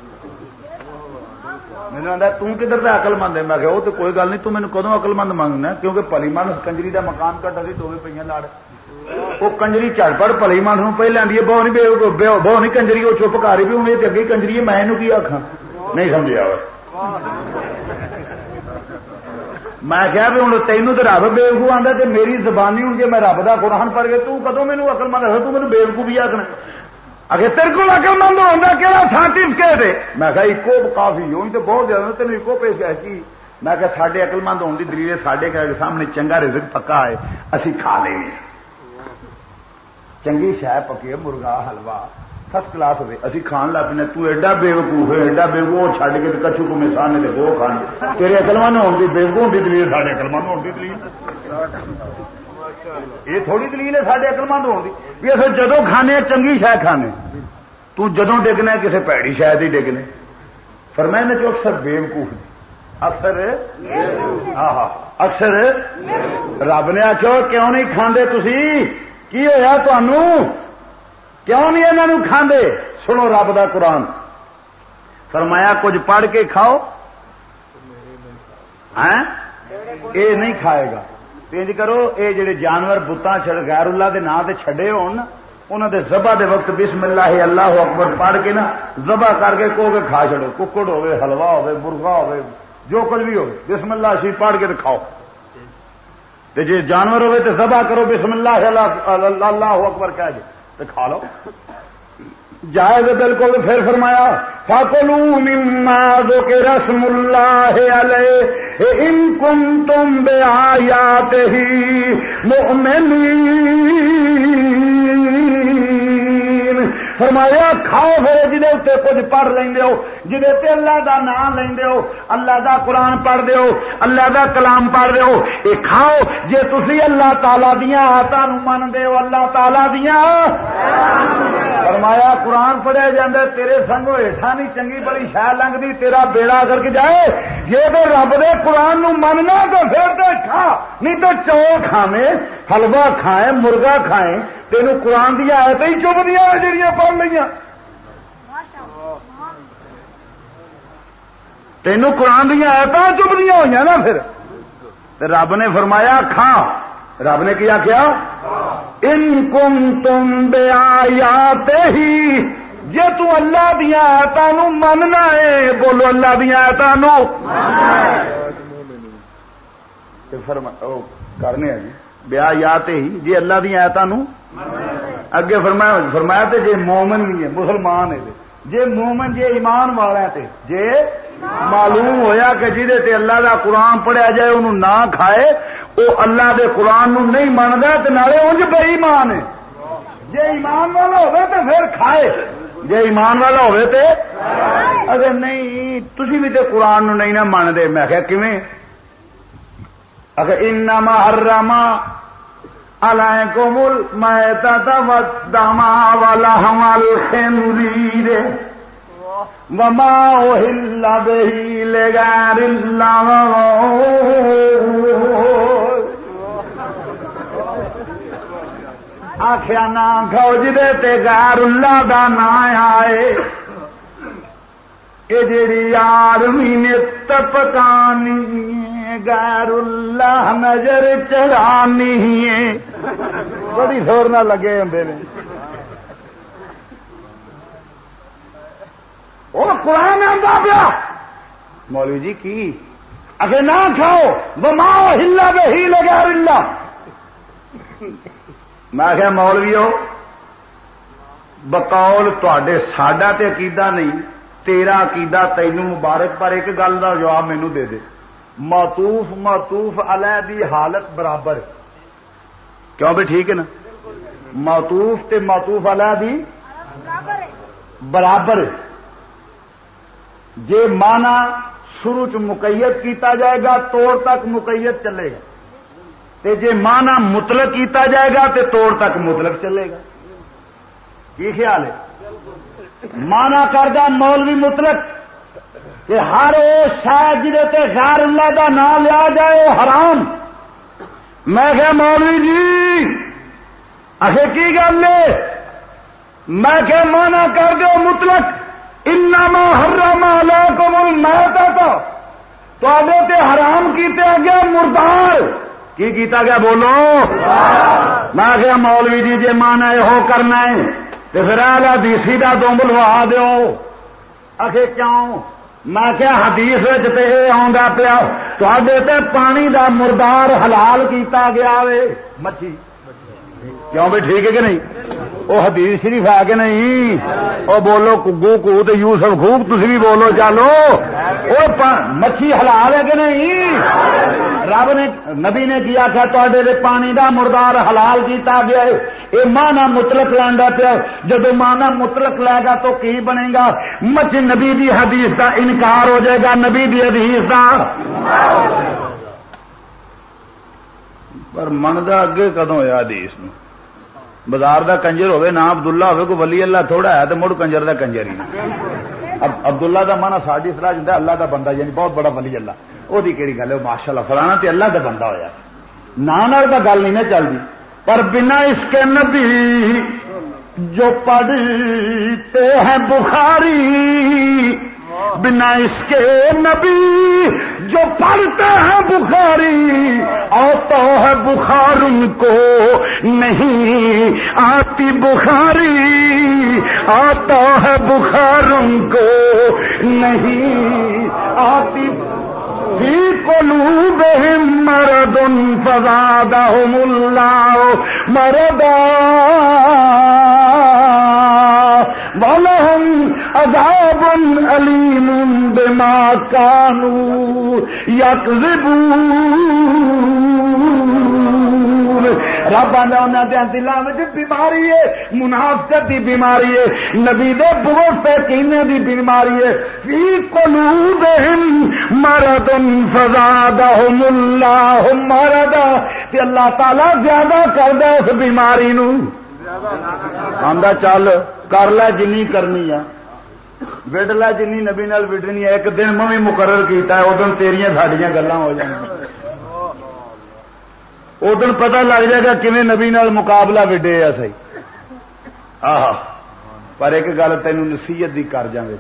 میرے آدھا تدھر سے اقل مند ہے؟ میں کہ وہ تو کوئی گل نہیں تین کدو اقل مند منگنا کیونکہ پلی من کنجری کا مکان کٹا سی دو پہ لاڑ وہ کنجری چڑ پڑ، پلی من پہ لینی ہے بہت نہیں بہت نہیں کنجری، وہ چپ کر رہی بھی ہوں، یہ کنجری ہے، میں آخا نہیں سمجھا میں کیا بھی ہوں، تینوں رب بےوکو آتا تو میری زبانی ہوں جی میں رب کا قرآن پڑھ گیا تو کدو مینو اکل مند ہے؟ تو بےوکو بھی آخنا اگر تیرے کو اکل مند ہوتا کہڑا سرٹیفکیٹ میں کہا ایکو کافی ہوئی تو بہت زیادہ تین ایکو پیش ہے کی؟ میں کہ سارے اکل مند ہونے کی دلیل سارے سامنے چنگا رزق پکا ہے، اسی کھا لیں چنگی شہ پکی مرغا حلوا فرسٹ کلاس ہوئے اسی کھان لگ پینے تو ایڈا بے وقوف ہے ایڈا بے وقوف چھڈ کے کچھ کو مسانے دے وہ کھان تیرے اکلمان ہونے کی بے وقوف کی دلیل سارے اکلمان ہونے کی دلیل یہ تھوڑی دلیل ہے سارے اکلمند ہونے کی بھی اصل جدو کھانے چنگی شہ کھانے تو ڈگنا کسی پیڑی شاید ہی ڈگنے نے جو اکثر بے وقوف اکثر اکثر رب نے آخو کیوں نہیں کھانے تھی کی ہوا کیوں نہیں انہوں کھاندے? سنو رب دا قرآن۔ فرمایا، کچھ پڑھ کے کھاؤ۔ ہاں؟ یہ نہیں کھائے گا۔ انج کرو اے جڑے جانور بتان غیر اللہ دے نام سے چڈے انہوں دے زبا دے وقت بسم اللہ اللہ اکبر پڑھ کے نا زبا کر کے کو کے کھا چڑو ککڑ ہوے حلوا ہوے مرغا ہوے جو کچھ بھی ہو بسم اللہ سی پڑھ کے کھاؤ۔ تو جی جانور ہوئے تو زبا کرو، بسم اللہ اللہ اکبر کہہ جائے تو کھا لو۔ جائز بالکل پھر فرمایا فاقلو مما دو کے رسم اللہ علیہ ان کم تم بے آیات ہی مؤمنین فرمایا، کھاؤ پھر جی اتنے کچھ پڑھ لیں ہو جی اللہ دا نام لیں ہو، اللہ دا قرآن پڑھ دو اللہ دا کلام پڑھ دو یہ کھاؤ جی تھی اللہ تعالی دیا آتا من ہو، اللہ تعالی دیا فرمایا، قرآن پڑھیا جا تیرے سنگو ہیٹھا نہیں چنگی، بڑی شہ لنگتی تیرا بیڑا کر کے جائے جی تو رب دے قرآن نو مننا تو پھر تو کھا، نہیں تو چو کھاوے حلوا کھائے مرغا کھائے تین قرآن دیا آیت ہی چپ دیا جہیا پڑھ لیا تین قرآن دیا چپ دیا ہوئی نا پھر۔ رب نے فرمایا کھا۔ رب نے کیا کیا؟ ان کم تم بے آیات ہی جی تلہ دیا آیتوں مننا ہے بولو اللہ دیا آیتوں کرنے جی۔ بیا یا ہی۔ جی اللہ دیا آیتوں اگے فرمایا فرمایا تے جے مومن نہیں ہے مسلمان ہے جے۔ مومن جے ایمان والا تے جے معلوم ہویا کہ جہے تے اللہ دا قرآن پڑھیا جائے انہوں نہ کھائے وہ اللہ دے قرآن نو نہیں منگا تو نالے انج بے ایمان ہے۔ جے ایمان والا ہوئے تے پھر کھائے۔ جے ایمان والا ہوئے تے اگر نہیں تھی بھی تے قرآن نو نہیں نہ من دے میں کہ کیویں؟ اگر انما حرما علیکم المیتۃ والدم ولحم الخنزیر وما اهل به لغير الله آخیا نہ کھو جی غیر اللہ دا نا آئے۔ یہ جیڑی یار مہینے تپکانی۔ غیر اللہ نظر چڑھانی بڑی زور نہ لگے ہوں وہ قرآن آتا پیا۔ مولوی جی کی؟ اگر نہ کھاؤ۔ بماؤ ہلا بے ہی لگا ہلا میں کہ مولوی ہو بقول تے ساڈا تے عقیدہ نہیں، تیرا عقیدہ تینوں مبارک پر ایک گل کا جواب مینو دے دے۔ ماتوف ماتوف علیہ دی حالت برابر۔ کیوں بھی ٹھیک ہے نا؟ ماتوف تے ماتوف علیہ دی برابر۔ جے مانا شروع چ مقیت کیتا جائے گا توڑ تک مقیت چلے گا۔ تے جے مانا مطلق کیتا جائے گا تے توڑ تک مطلق چلے گا۔ کی خیال ہے؟ مانا کردہ مولوی مطلق۔ کہ ہر شاید جی غیر اللہ کا نام لیا جائے حرام۔ میں کہ مولوی جی اچھے کی گل ہے؟ میں کہ مانا کر دو مطلق۔ انما حرم علیکم المیتہ تو تے حرام کیتے گیا مردار۔ کی کیتا گیا؟ بولو۔ میں کہ مولوی جی جی مانا یہ کرنا ہے۔ تو پھر دیسی کا دو بلوا دو اکھے کیوں؟ میں کیا حدیث آ پیا تے پانی دا مردار حلال کیتا گیا وے۔ مچھی۔ کیوں بھی ٹھیک ہے کہ نہیں؟ وہ حدیث شریف ہے کہ نہیں وہ بولو کگو کو تو یوسف خوب تھی بھی بولو چلو وہ مچھی حلال ہے کہ نہیں رب نے نبی نے کیا کیا تے پانی دا مردار حلال کیتا گیا ہے یہ مانا مطلق لینا پیا جب مانا مطلق لے گا تو کی بنے گا مچھ نبی دی حدیث دا انکار ہو جائے گا نبی دی حدیث دا پر منگا اگے کدو ہوا حدیث نو بازار دا کنجر ہوے نا عبداللہ ہوے کوئی ولی اللہ تھوڑا ہے تو مڑ کنجر دا کنجر ہی۔ عبداللہ دا مانا ساری سلاح جا اللہ دا بندہ یعنی بہت بڑا ولی اللہ۔ وہ کہڑی گل ہے ماشاء اللہ فلانا تے اللہ دا بندہ ہوا نام کا گل نہیں نہ چلتی پر بنا اس کے نبی جو پڑھتے ہیں بخاری۔ بنا اس کے نبی جو پڑھتے ہیں بخاری، آتا ہے بخار ان کو نہیں، آتی بخاری، آتا ہے بخار ان کو نہیں، آتی قلوبهم مرض فزادهم الله مرضا ولهم عذاب أليم بما كانوا يكذبون. رب آدھا دلوں میں بیماری ہے، منافقت دی بیماری ہے، نبی دے بہت کینے دی بیماری ہے. فی قلوبہم مرض فزادہم اللہ مرض. تے اللہ تعالی زیادہ کر دے اس بیماری نو. آندا چل، کر لے جنی کرنی ہے. وڈ لے جنی نبی نال وڈنی ہے، ایک دن میں مقرر کیتا ہے ادھر تیریاں ساڈیاں گلاں ہو جائیں ادن پتا لگ جائے گا کھے نبی نال مقابلہ وڈے آ سی آ پر ایک گل تین نصیحت دی کر جائے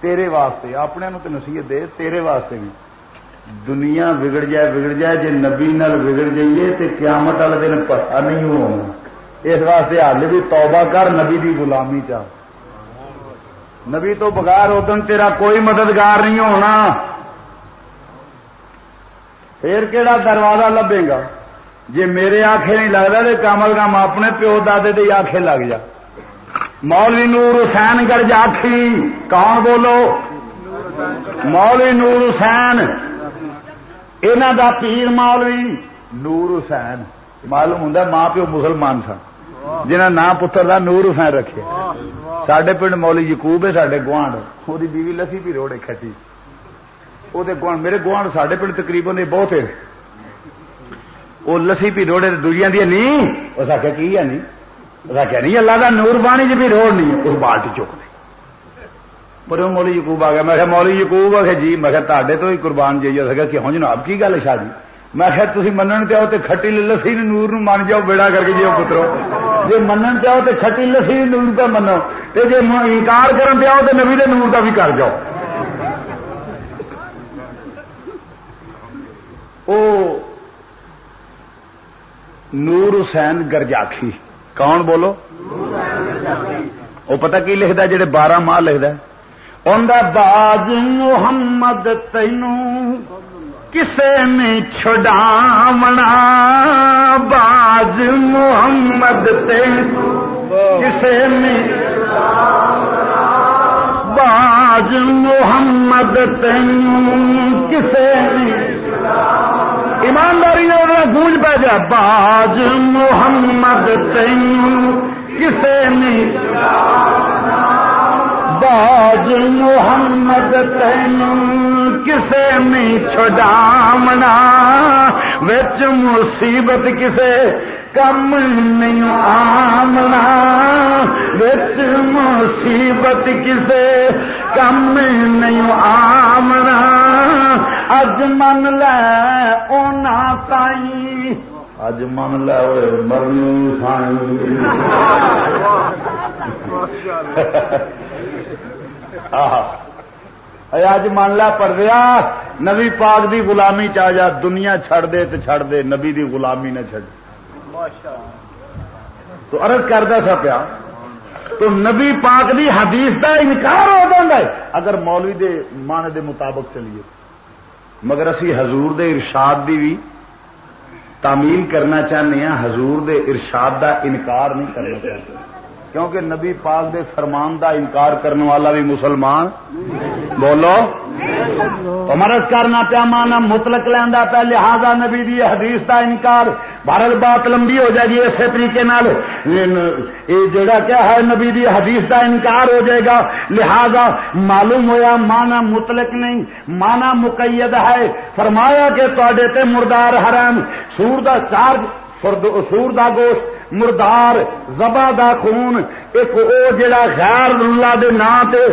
تیرے واسطے اپنے تو نصیحت دے، تیرے واسطے بھی دنیا بگڑ جائے بگڑ جائے جی نبی نال بگڑ جائیے تو قیامت والے دن پتا نہیں ہونا۔ اس واسطے ہل بھی توبہ کر، نبی دی غلامی چاہ۔ نبی تو بغیر ادن تیرا کوئی مددگار نہیں ہونا۔ پھر کہڑا دروازہ لبے گا؟ جی میرے آخے نہیں لگتا تو کمل کام اپنے پیو دے دے آخے لگ جا۔ مولوی نور حسین گرج آخی کون بولو؟ مولوی نور حسین۔ یہاں دا پیر مولوی نور حسین۔ معلوم ہوں ماں پیو مسلمان سن۔ جنہیں نام پتر دا نور حسین رکھے۔ سڈے پنڈ مولی یقوب ہے سڈے گوانڈ۔ وہ بیوی لسی بھی روڑے کھٹی وہ گوانڈ، میرے گوانڈ سڈے پنڈ تقریباً بہت ہے وہ لسی بھی روڑے دنیا دیا نہیں اس آخیا کی ہے نہیں اس آخیا نہیں اللہ کا نور بانی جی بھی روڑ نہیں اس بالٹی چک دے پر وہ مولی یقوب آ گیا۔ میں مولی یقوب آ جی میں تے تو ہی قربان جی سکا کہ ہوں جناب، کی گل ہے شادی؟ میں خیر تھی منن چاہو تو کھٹی لسی نور من جاؤ بیڑا کر کے جی پترو جی منن چاہو تو کھٹی لسی نور کا منو تو جی انکار کرن چاہو تو نبی دے نور کا بھی کر جاؤ او نور حسین گرجاخی کون بولو وہ پتا کی لکھتا جہے بارہ ماہ لکھتا باج محمد تینوں کسے نے چھڑاونا باج محمد تین کسے نے باج باج محمد تین کسے نے ایمانداری نے گونج پہ جائے باج محمد تین کسے نے باج محمد تین کسے نہیں چھڈامنا وچ مصیبت کسے کم نہیں آمنا وچ مصیبت کسے کم نہیں آمنا۔ اج من لے اونا تائی اج من لے مرنی سائی اج من لا پردیا، نبی پاک دی غلامی چاہ جا، دنیا چھڑ دے تو چھڑ دے، نبی دی غلامی نہ چھڑ۔ تو عرض کرتا سا پیا، تو نبی پاک دی حدیث دا انکار ہو جائے اگر مولوی دے مان دے مطابق چلیے۔ مگر اسی حضور دے ارشاد دی بھی تعمیل کرنا چاہتے ہیں، حضور دے ارشاد دا انکار نہیں کرنا چاہتے۔ کیونکہ نبی پاک دے فرمان دا انکار کرنے والا بھی مسلمان بولو؟ مرض کرنا پیا مانا، مطلق لینا پیا، لہذا نبی دی حدیث دا انکار بھارت بات لمبی ہو جائے گی اسی طریقے یہ جڑا کیا ہے، نبی دی حدیث دا انکار ہو جائے گا۔ لہذا معلوم ہویا مانا مطلق نہیں، مانا مقید ہے۔ فرمایا کہ تے مردار حرام، سور دا چار سور دا گوشت مردار زبا دا خون، ایک او جڑا غیر اللہ دے نام تے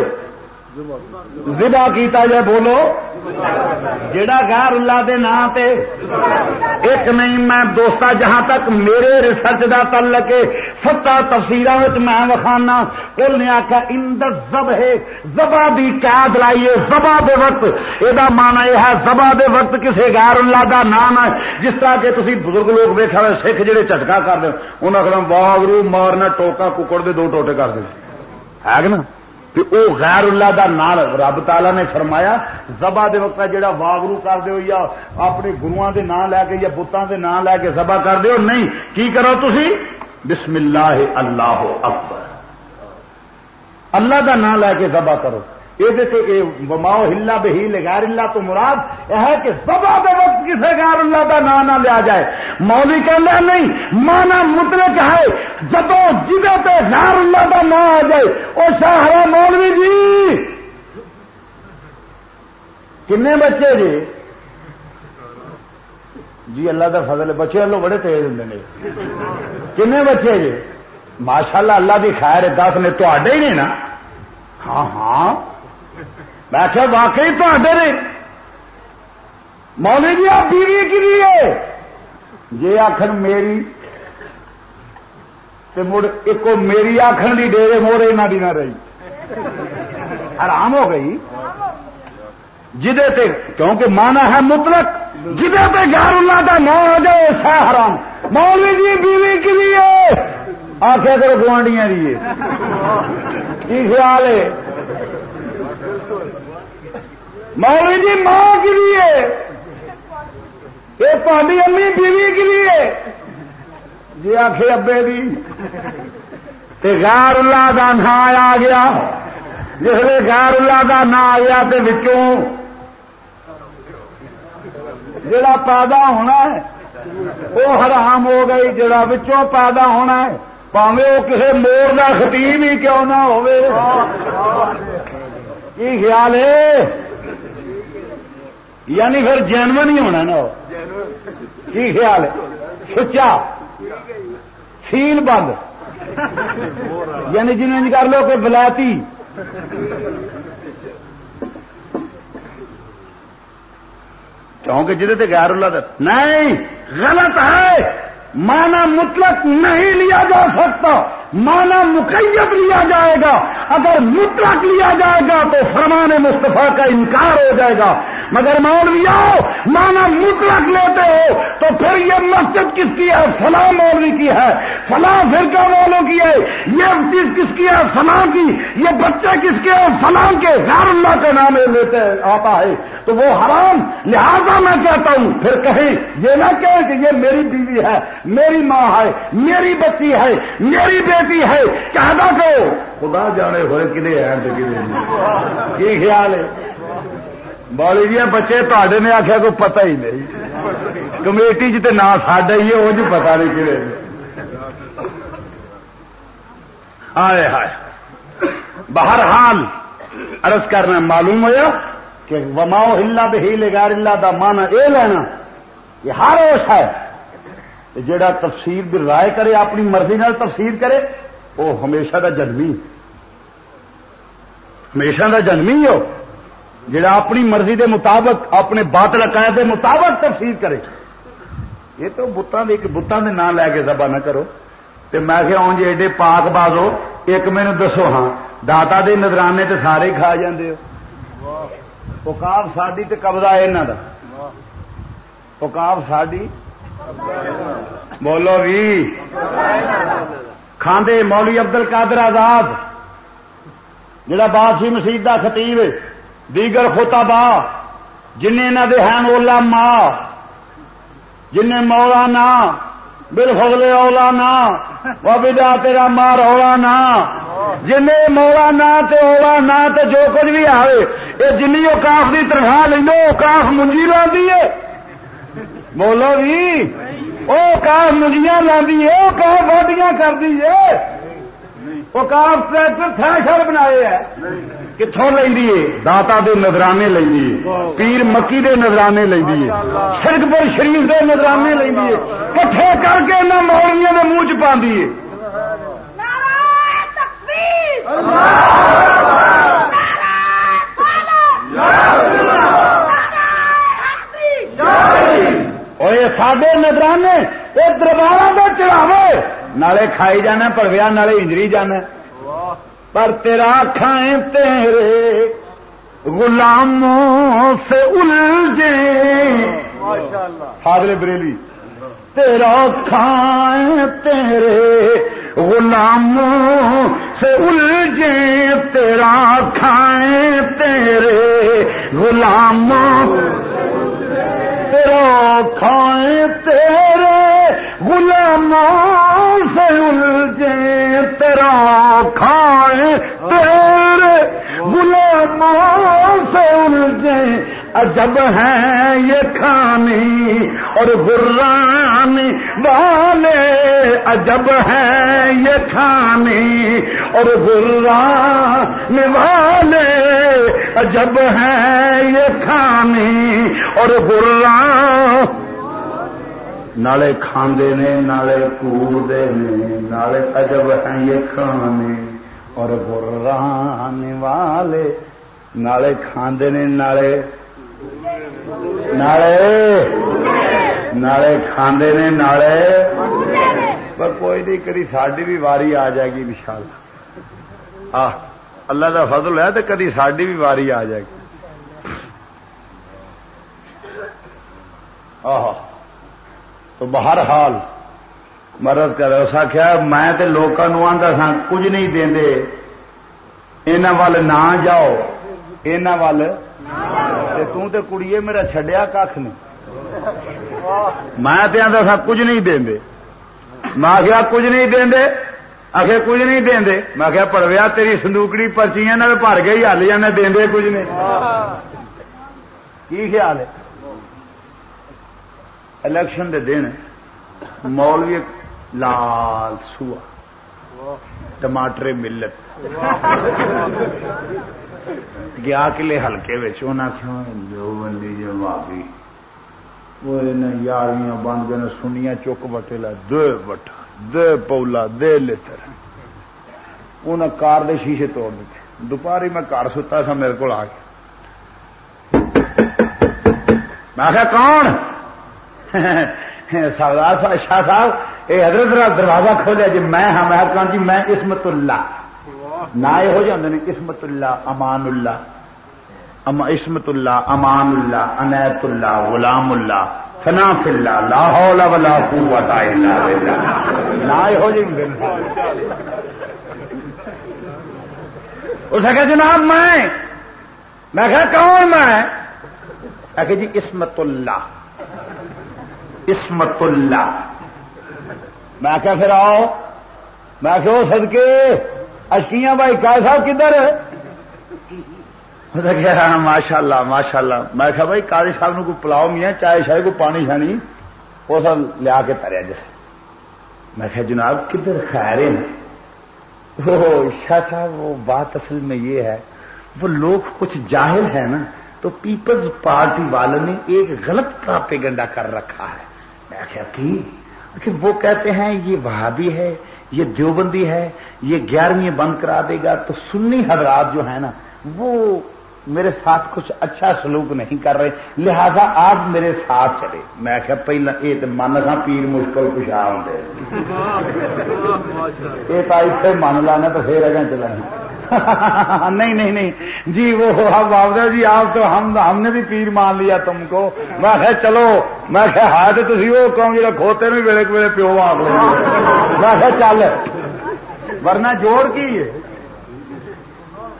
زبا کیتا جائے، بولو۔ جڑا غیر اللہ دے نام تے، ایک نہیں، میں دوستا جہاں تک میرے ریسرچ دا تعلق ہے، ستا تفصیل میں وکھانا کل نے آخیا اندر زب ہے زبا بھی قید لائیے زبا دے وقت۔ یہ مانا یہ ہے زبا دے وقت کسی غیر اللہ دا نام ہے۔ جس طرح کہ تھی بزرگ لوگ ویٹا ہوئے، سکھ جہے جھٹکا کر دیں انہوں نے واگرو مارنا، ٹوکا، ککڑ دے دو ٹوٹے کر دیں ہے نا؟ او غیر اللہ دا نال رب تالا نے فرمایا، زبا دے وقت جڑا واگرو کر دیو یا اپنے گروہاں دے نام لے کے یا بتاں دے نام لے کے زبا کر دیو، نہیں، کی کرو تھی بسم اللہ اللہ اکبر۔ اللہ دا نام لے کے زبا کرو۔ یہ بماؤ ہلا بہی غیر اللہ تو مراد یہ ہے کہ سبا دے وقت کسی غیر اللہ دا نام نہ لیا جائے۔ مولی کہنا نہیں، مانا مطلق ہے۔ جب جگہ پہ غیر اللہ دا نام آ جائے وہ شاہرا مولوی جی۔ کنے بچے جی؟ جی اللہ کا فضل بچے لوگ بڑے تیز ہوں کنے بچے جی؟ ماشاء اللہ اللہ کی خیر دس نے تو ہی نہیں نا۔ ہاں ہاں۔ میں کیا واقعی تے نے۔ مولی جی آپ بیوی کی لیے جی آخر میری مڑ ایک میری آخر کی ڈیرے موڑے نہ دی نہ رہی۔ آرام ہو گئی۔ جدے تے کیونکہ مانا ہے مطلق، جدے پہ گھر اللہ کا نام ہو جائے، سہ حرام۔ مولوی جی بیوی کی لیے آخیا کرو گوانڈیاں لیے کی خیال ہے؟ مولوی جی ماں کے لیے۔ یہ پانی امی بیوی کے لیے۔ جی آخ ابے بھی غیر اللہ کا نام آ گیا۔ جس غیر اللہ کا نام آ گیا بچوں جڑا پیدا ہونا ہے وہ حرام ہو گئی۔ جڑا بچوں پیدا ہونا ہے پاوے وہ کسی مور کا خطیب ہی کیوں نہ ہو خیال ہے؟ یعنی پھر جینون ہی ہونا نا کی خیال ہے؟ سچا؟ سیل بند۔ یعنی جنہیں کر لو کہ بلاتی۔ کیونکہ جہد غیر اللہ نہیں، غلط ہے۔ مانا مطلق نہیں لیا جا سکتا۔ مانا مقیت لیا جائے گا۔ اگر مطلق لیا جائے گا تو فرمان مصطفیٰ کا انکار ہو جائے گا۔ مگر مولوی آؤ مانا مطلق لیتے ہو تو پھر یہ مسجد کس کی ہے؟ فلاں مولوی کی ہے۔ فلاں فرقہ والوں کی ہے۔ یہ چیز کس کی ہے؟ فلاں کی۔ یہ بچے کس کے ہیں؟ فلاں کے۔ غیر اللہ کا نام لیتے آتا ہے۔ تو وہ حرام۔ لہذا میں کہتا ہوں، پھر کہیں یہ نہ کہیں کہ یہ میری بیوی ہے، میری ماں ہے، میری بچی ہے، میری بیٹی کی ہے کہنا کو؟ خدا جانے ہوئے کدے ہیں کی خیال ہے؟ بالی جی بچے تے نے آخیا کوئی پتہ ہی نہیں۔ کمیٹی جی چ نہ ساڈا ہی ہے، وہ جی پتا نہیں کہڑے آئے ہائے۔ بہرحال عرض کرنا معلوم ہوا کہ وماؤ ہلا بے ہی لگار اللہ دا مانا اے لینا یہ ہر اس ہے۔ جڑا تفسیر بھی رائے کرے اپنی مرضی نال تفسیر کرے وہ ہمیشہ دا جنمی ہمیشہ دا جنمی ہو جڑا اپنی مرضی دے مطابق اپنے باطل عقائد دے مطابق تفسیر کرے۔ یہ تو بتان بتان دے نام لے کے سبا نہ کرو۔ تے میں کہ ہوں جی ایڈے پاک بازو ایک مینو دسو ہاں داتا دے نظرانے تے سارے کھا جاندے ہو۔ اوکاف ساڈی تے قبضہ یہاں دا۔ اوکاف ساڈی بولو بھی کھاندے مولوی ابدل کادر آزاد، جڑا بادشی مسیح کا خطیب، دیگر خطبا جن دے ہیں اولا ماں جن مولانا بالفضل اولانا وہ بدا تیرا ماں رولانا جن مولانا تے اولانا تے جو کچھ بھی آئے یہ جنی اوکاف کی تنخواہ لو اوکاف منجی لاندی ہے۔ بولو بھی وہ کاف منجیاں لاندی ہے وہ کاف واڈیاں کر دی ہے وہ کاف ٹریکٹر تھریشر بنائے ہے کتوں لینی ہے داتا دے نظرانے لینی ہے پیر مکی دے نظرانے لینی ہے سرک پور شریف دے نظرانے لینی ہے کٹھے کر کے انہوں مولویاں دے منہ چ پاندی ہے اور یہ سادے نظرانے یہ دربار کا چڑھاوے نالے کھائی جانا پرویا نالے انجری جانا پر تیرا کھائیں تیرے غلاموں سے الجھے فاضل بریلی تیرا کھائیں تیرے غلاموں سے الجھے تیرا کھائیں تیرے غلاموں تیرا کھائیں تیرے غلاموں سے الجھے تیرا کھائیں تیرے غلاموں سے الجھے۔ عجب ہے یہ کھانی اور برانی والے عجب ہے یہ کھانی اور بران والے عجب ہے یہ کھانی اور بران نالے کھاندے نے، نالے کودے نے، نالے عجب ہیں یہ کھانے اور بران والے نالے کھاندے نے، نالے نالے کھاندے نے نالے۔ پر کوئی نہیں، کدی ساڈی بھی واری آ جائے گی وشال آ اللہ کا فضل ہے تو کدی ساڈی بھی واری آ جائے گی۔ آہ تو بہر حال مرد کر اس آخیا میں تے لوگوں آتا سا کچھ نہیں دے ان وال نہ جاؤ ان وال توں تے کڑیے میرا چڈیا کھ نہیں میں تے سا کچھ نہیں دے میں آخیا کچھ نہیں دے آخر کچھ نہیں دے میں آخیا پڑویا تیری سندوکڑی پرچیاں بھر گئی ہل جانے دے کچھ نہیں کی خیال ہے الیکشن دے دن مولوی لال سوا ٹماٹر ملت گیا کلے ہلکے جو بندی جو مافی وہ یاریاں بند گئے سنیا چک بٹے لا دے بٹا دے پولا دے لتر انہیں کار دے شیشے توڑ دیتے دوپہر میں کار ستا سا میرے کو آ کے میں آخیا کون سردار شاہ صاحب یہ حضرت دروازہ کھولیا جی میں ہاں میں جی میں اسمت اللہ نہ یہ ہو جاتے ہیں اسمت اللہ، امان اللہ۔ اسمت اللہ، امان اللہ، انیت اللہ، غلام اللہ فنا فلا لاہور ولا قوت الا بالله نہ ہو جائیں اس کہ جناب میں میں کہا، کون میں؟ کہ جی اسمت اللہ۔ اسمت اللہ۔ میں کہا، پھر آؤ۔ میں کہ سد کے اشکیاں بھائی کا صاحب کدھر ہاں ماشاء اللہ ماشاء اللہ میں کہا بھائی کالی صاحب نے کوئی پلاؤ میاں چائے شاید کوئی پانی شانی؟ وہ سب لیا کے تریا جیسے میں کہا جناب کدھر خیر وہ شاہ صاحب، وہ بات اصل میں یہ ہے، وہ لوگ کچھ جاہل ہیں نا، تو پیپلز پارٹی والوں نے ایک غلط پراپیگنڈا کر رکھا ہے۔ میں کہا کہ وہ کہتے ہیں یہ وہابی ہے یہ دیوبندی ہے یہ گیارہویں بند کرا دے گا تو سنی حضرات جو ہے نا وہ میرے ساتھ کچھ اچھا سلوک نہیں کر رہے لہذا آپ میرے ساتھ چلے۔ میں کیا پہلے یہ تو من سا پیر مشکل کچھ آ اتنے من لانا تو پھر اگیں چلا نہیں نہیں نہیں. جی وہ بابا جی آپ تو ہم ہم نے بھی پیر مان لیا تم کو۔ میں کہ چلو، میں کہ ہاں تو تھی وہ کہوں گی کھوتے میں ویلے ویلے پیو آپ میں کہ چل۔ ورنہ جوڑ کی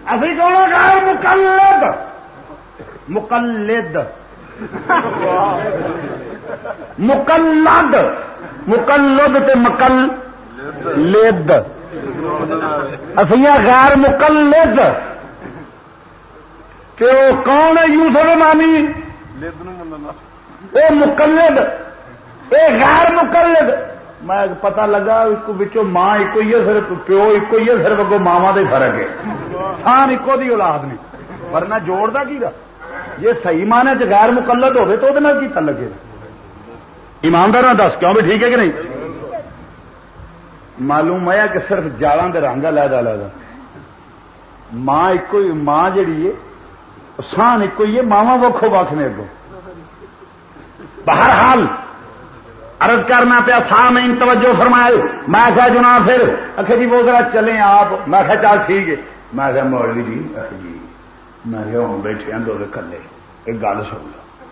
ابھی کون گا، مقلد۔ مقلد۔ مقلد۔ مقلد تے مکل لد افیا غیر مقلد. کہ وہ کون ہے یوسف نامی وہ مقلد. اے غیر مقلد. میں پتا لگا ماں ایک ہی ہے، صرف پیو ایک ہی ہے، صرف اگو ماوا دے فرق ہے۔ تھان ایک دی اولاد نے۔ ورنہ جوڑ دا کی جی صحیح مانے چ غیر مقلد ہوگی تو وہ کی لگے ایماندار دس، کیوں بھی ٹھیک ہے کہ نہیں؟ معلوم ہوا کہ صرف جالا دے رنگ لہدا لہدا ماں ایک ماں جیڑی ہے، سان ایک ہی ہے ماوا وکھو وکھ نے اگوں۔ بہرحال، عرض کرنا پیا سا میں توجہ فرمائے میں کہا جنا پھر۔ اچھا جی وہ ذرا چلیں آپ۔ میں کہا، چل ٹھیک ہے۔ میں کہا، مولوی جی جی میں کہا ہوں بیٹھے ہیں، دو کلے ایک گل سن لو۔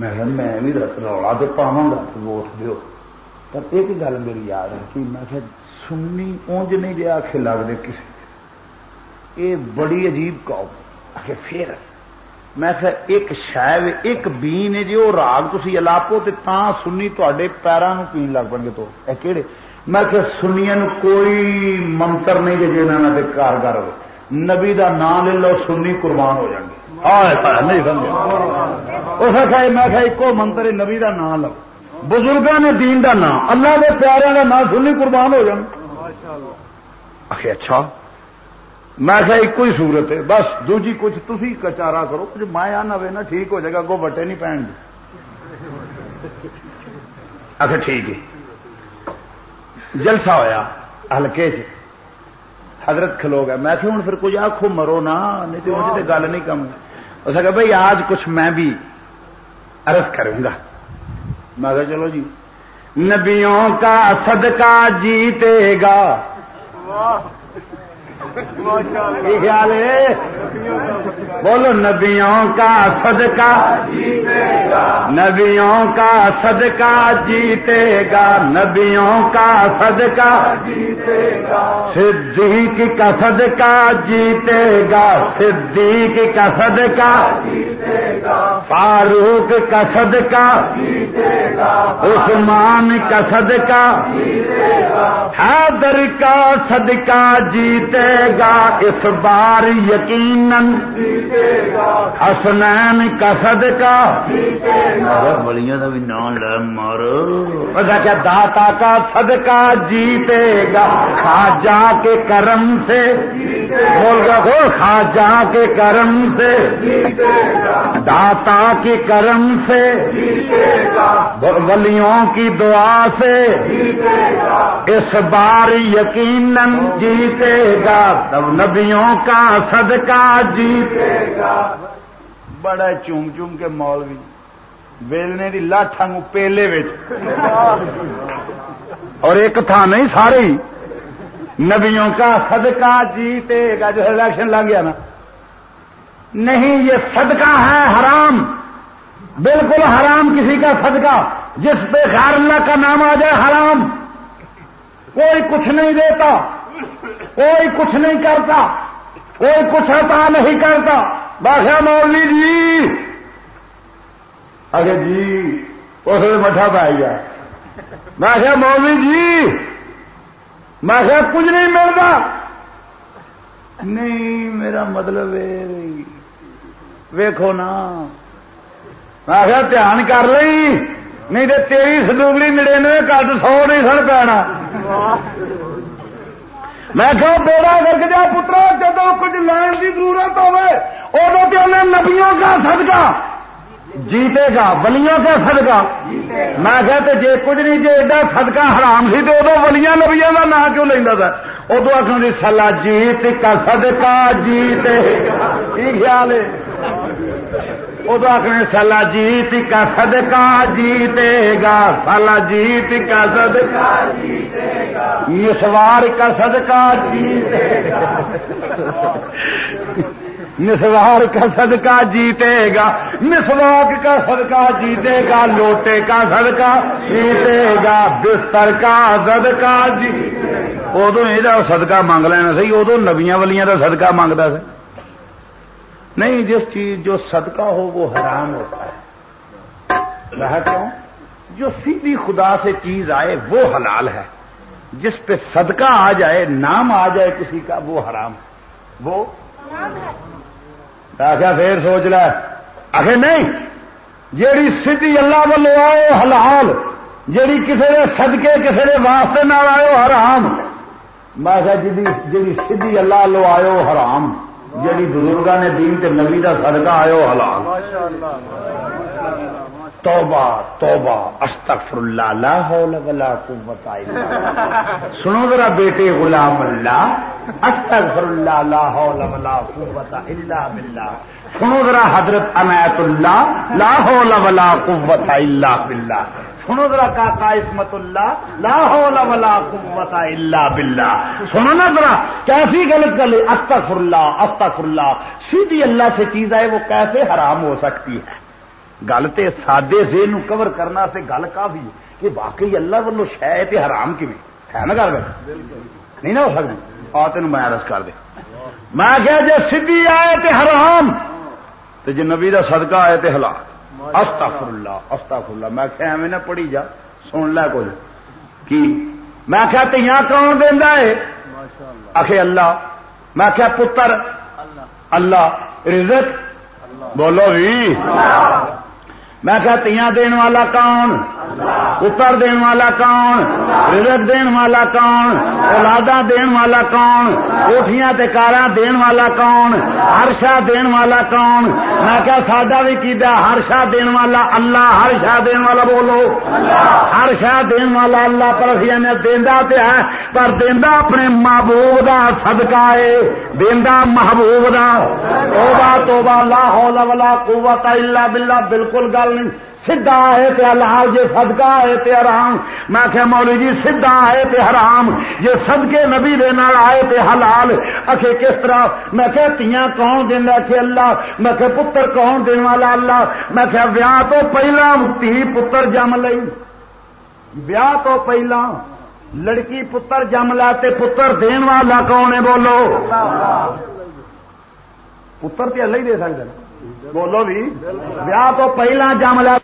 میں کہا، میں بھی رولا تو پاوا گا ووٹ دیو۔ پر ایک گل میری یاد ہے کہ میں کہا سننی اونج نہیں جی آخ لگتے کسی یہ بڑی عجیب قوم۔ آخر پھر میں کہ ایک شاید ایک بی نے جی وہ راگ تھی الاپو تو سنی تے پیروں پین لگ پڑ گے تو۔ اے کہڑے میں کہ سنیا کوئی منتر نہیں جی جنہوں نے کارگر ہو نبی دا نام لے لو سنی قربان ہو جائیں گے۔ نہیں سمجھا اس میں کہ ایک منتر نبی دا نام لو۔ بزرگوں نے دین دا نام اللہ کے پیاروں کا نام سنی قربان ہو جائیں اچھا۔ میں کہ ایک ہی سورت ہے۔ بس دوجی کچھ تھی کچارا کرو، کچھ مایا نہ نا، ٹھیک ہو جائے گا، گو بٹے نہیں پہن گے اچھا ٹھیک ہے۔ جلسہ ہویا ہلکے چ۔ حضرت کھلو گیا میں ہوں پھر کچھ آخو مرو نا، نہیں تو مجھے گل نہیں کم۔ اس کہ بھائی آج کچھ میں بھی عرض کروں گا۔ میں کہا چلو جی۔ نبیوں کا صدقہ جیتے گا۔ خیال ہے؟ بولو، نبیوں کا صدقہ نبیوں کا صدقہ جیتے گا نبیوں کا صدقہ صدیق کا صدقہ جیتے گا صدیق کا صدقہ فاروق کا صدقہ عثمان کا صدقہ حیدر کا صدقہ جیتے گا اس بار یقیناً حسنین کا صدقہ۔ بڑیاں کا بھی نام لے مارو کیا داتا کا صدقہ جیتے گا؟ خواجہ کے کرم سے۔ بول گا ہو خواجہ کے کرم سے۔ داتا کے کرم سے۔ ولیوں کی دعا سے۔ اس بار یقیناً جیتے گا۔ تب نبیوں کا صدقہ جیتے گا بڑا چوم چوم کے مولوی۔ ویلنے کی لاٹھا پیلے اور ایک تھا نہیں سارے نبیوں کا صدقہ جیتے گا جو الیکشن لگ گیا نا۔ نہیں یہ صدقہ ہے حرام۔ بالکل حرام کسی کا صدقہ۔ جس پہ غیر اللہ کا نام آ جائے حرام۔ کوئی کچھ نہیں دیتا۔ کوئی کچھ نہیں کرتا، کوئی کچھ عطا نہیں کرتا۔ باشا مولوی جی۔ اچھا جی اس مٹھا پائی گیا۔ میں کیا مولوی جی میں کیا کچھ نہیں ملتا۔ نہیں، میرا مطلب ویکو نا۔ میں کیا دھیان کر لی نہیں تو تیری سدوگلی مڑے نے سو نہیں سن پینا۔ میں کہ بیڑا گرک دیا پترا جب کچھ لین کی ضرورت ہوے ادو تو انہیں نبیوں کا صدقہ جیتے گا ولیاں کا صدقہ۔ میں کہ جی کچھ نہیں جی ایڈا صدقہ حرام سی تو ادو ولیاں نبیاں کا نام کیوں لینا تھا ادو آخر سلا جیت کا صدقہ جیتے کی خیال ہے؟ ادو آخر سلا جیت کا صدقہ جیتے گا سلا جیت کا صدقہ مسوار کا صدقہ جیتے گا مسوار کا صدقہ جیتے گا مسواک کا صدقہ جیتے گا لوٹے کا صدقہ جیتے گا بستر کا صدقہ جی ادو یہ صدقہ مانگ لینا سی ادو نبیاں ولیاں کا صدقہ مانگتا سی نہیں، جس چیز جو صدقہ ہو، وہ حرام ہوتا ہے۔ رہا کیوں؟ جو سیدھی خدا سے چیز آئے، وہ حلال ہے۔ جس پہ صدقہ آ جائے، نام آ جائے کسی کا، وہ حرام وہ؟ آخیا پھر سوچ ل آخر نہیں، جیڑی سیدھی اللہ ولو آئے، حلال۔ جیڑی کسی نے سدکے کسی نے واسطے نہ آئے حرام۔ میں جی سیدھی اللہ لو آئے حرام۔ یعنی جی بزرگوں نے دین تے نبی کا سدکا آئے حلال۔ توبہ توبہ استغفر اللہ لا حول ولا قوت الا سنو ذرا بیٹے غلام اللہ استغفر اللہ لا حول ولا قوت الا باللہ۔ سنو ذرا حضرت عنایت اللہ، لا حول ولا قوت الا باللہ۔ سنو ذرا کاکا اسمت اللہ، لا حول ولا قوت الا باللہ۔ سنو نا ذرا، کیسی غلط گل استغفر اللہ استغفر اللہ سیدھی اللہ سے چیز آئے، وہ کیسے حرام ہو سکتی ہے؟ گل تو سادے سے نو کور کرنا سے گل کافی کہ واقعی اللہ ولو شہ حرام کی ہے نا گل؟ نہیں نہ ہو سکتی۔ آ تین میں رس کر دے۔ میں کیا جی سی آئے تے حرام تو جی نبی کا سدکا آئے تے ہلا استغفر اللہ استغفر اللہ میں کیا ایویں نہ پڑھی جا سن لے کچھ۔ کی؟ میں کیا تیاں کون دینا ہے؟ آخے اللہ۔ میں کیا پتر۔ اللہ۔ رزق؟ بولو بھی میں کہا تیاں دین والا کون؟ اتر دین والا کون رزق دین والا کون اولادا دین والا کون کوٹیاں کارا دین والا کون ہر شاہ دین والا کون میں کہا ساڈا بھی کیدا ہر شاہ دین والا اللہ ہر شاہ دین والا بولو ہر شاہ دین والا اللہ پر نے دینا تے ہے پر دینا اپنے محبوب دا صدقہ ہے دینا محبوب دا توبہ توبہ لا حول ولا قوت الا باللہ بالکل گل نہیں سیدا ہے تے حلال جے صدقہ ہے تے حرام۔ میں کہ مولوی جی سیدا ہے تے حرام۔ جے صدقے نبی دے نال آئے تے حلال۔ اکھے کس طرح؟ میں کہ تیاں کون دیندا کہ اللہ؟ میں کہ پتر کون دین والا اللہ؟ میں کہ ویاہ تو پہلا تی پتر جم لئی۔ ویاہ تو پہلا لڑکی پتر جم لا تے پتر دین والا کون ہے؟ بولو۔ پتر تے اللہ ہی دے سکتے بولو بھی۔ ویاہ تو پہلا جم لا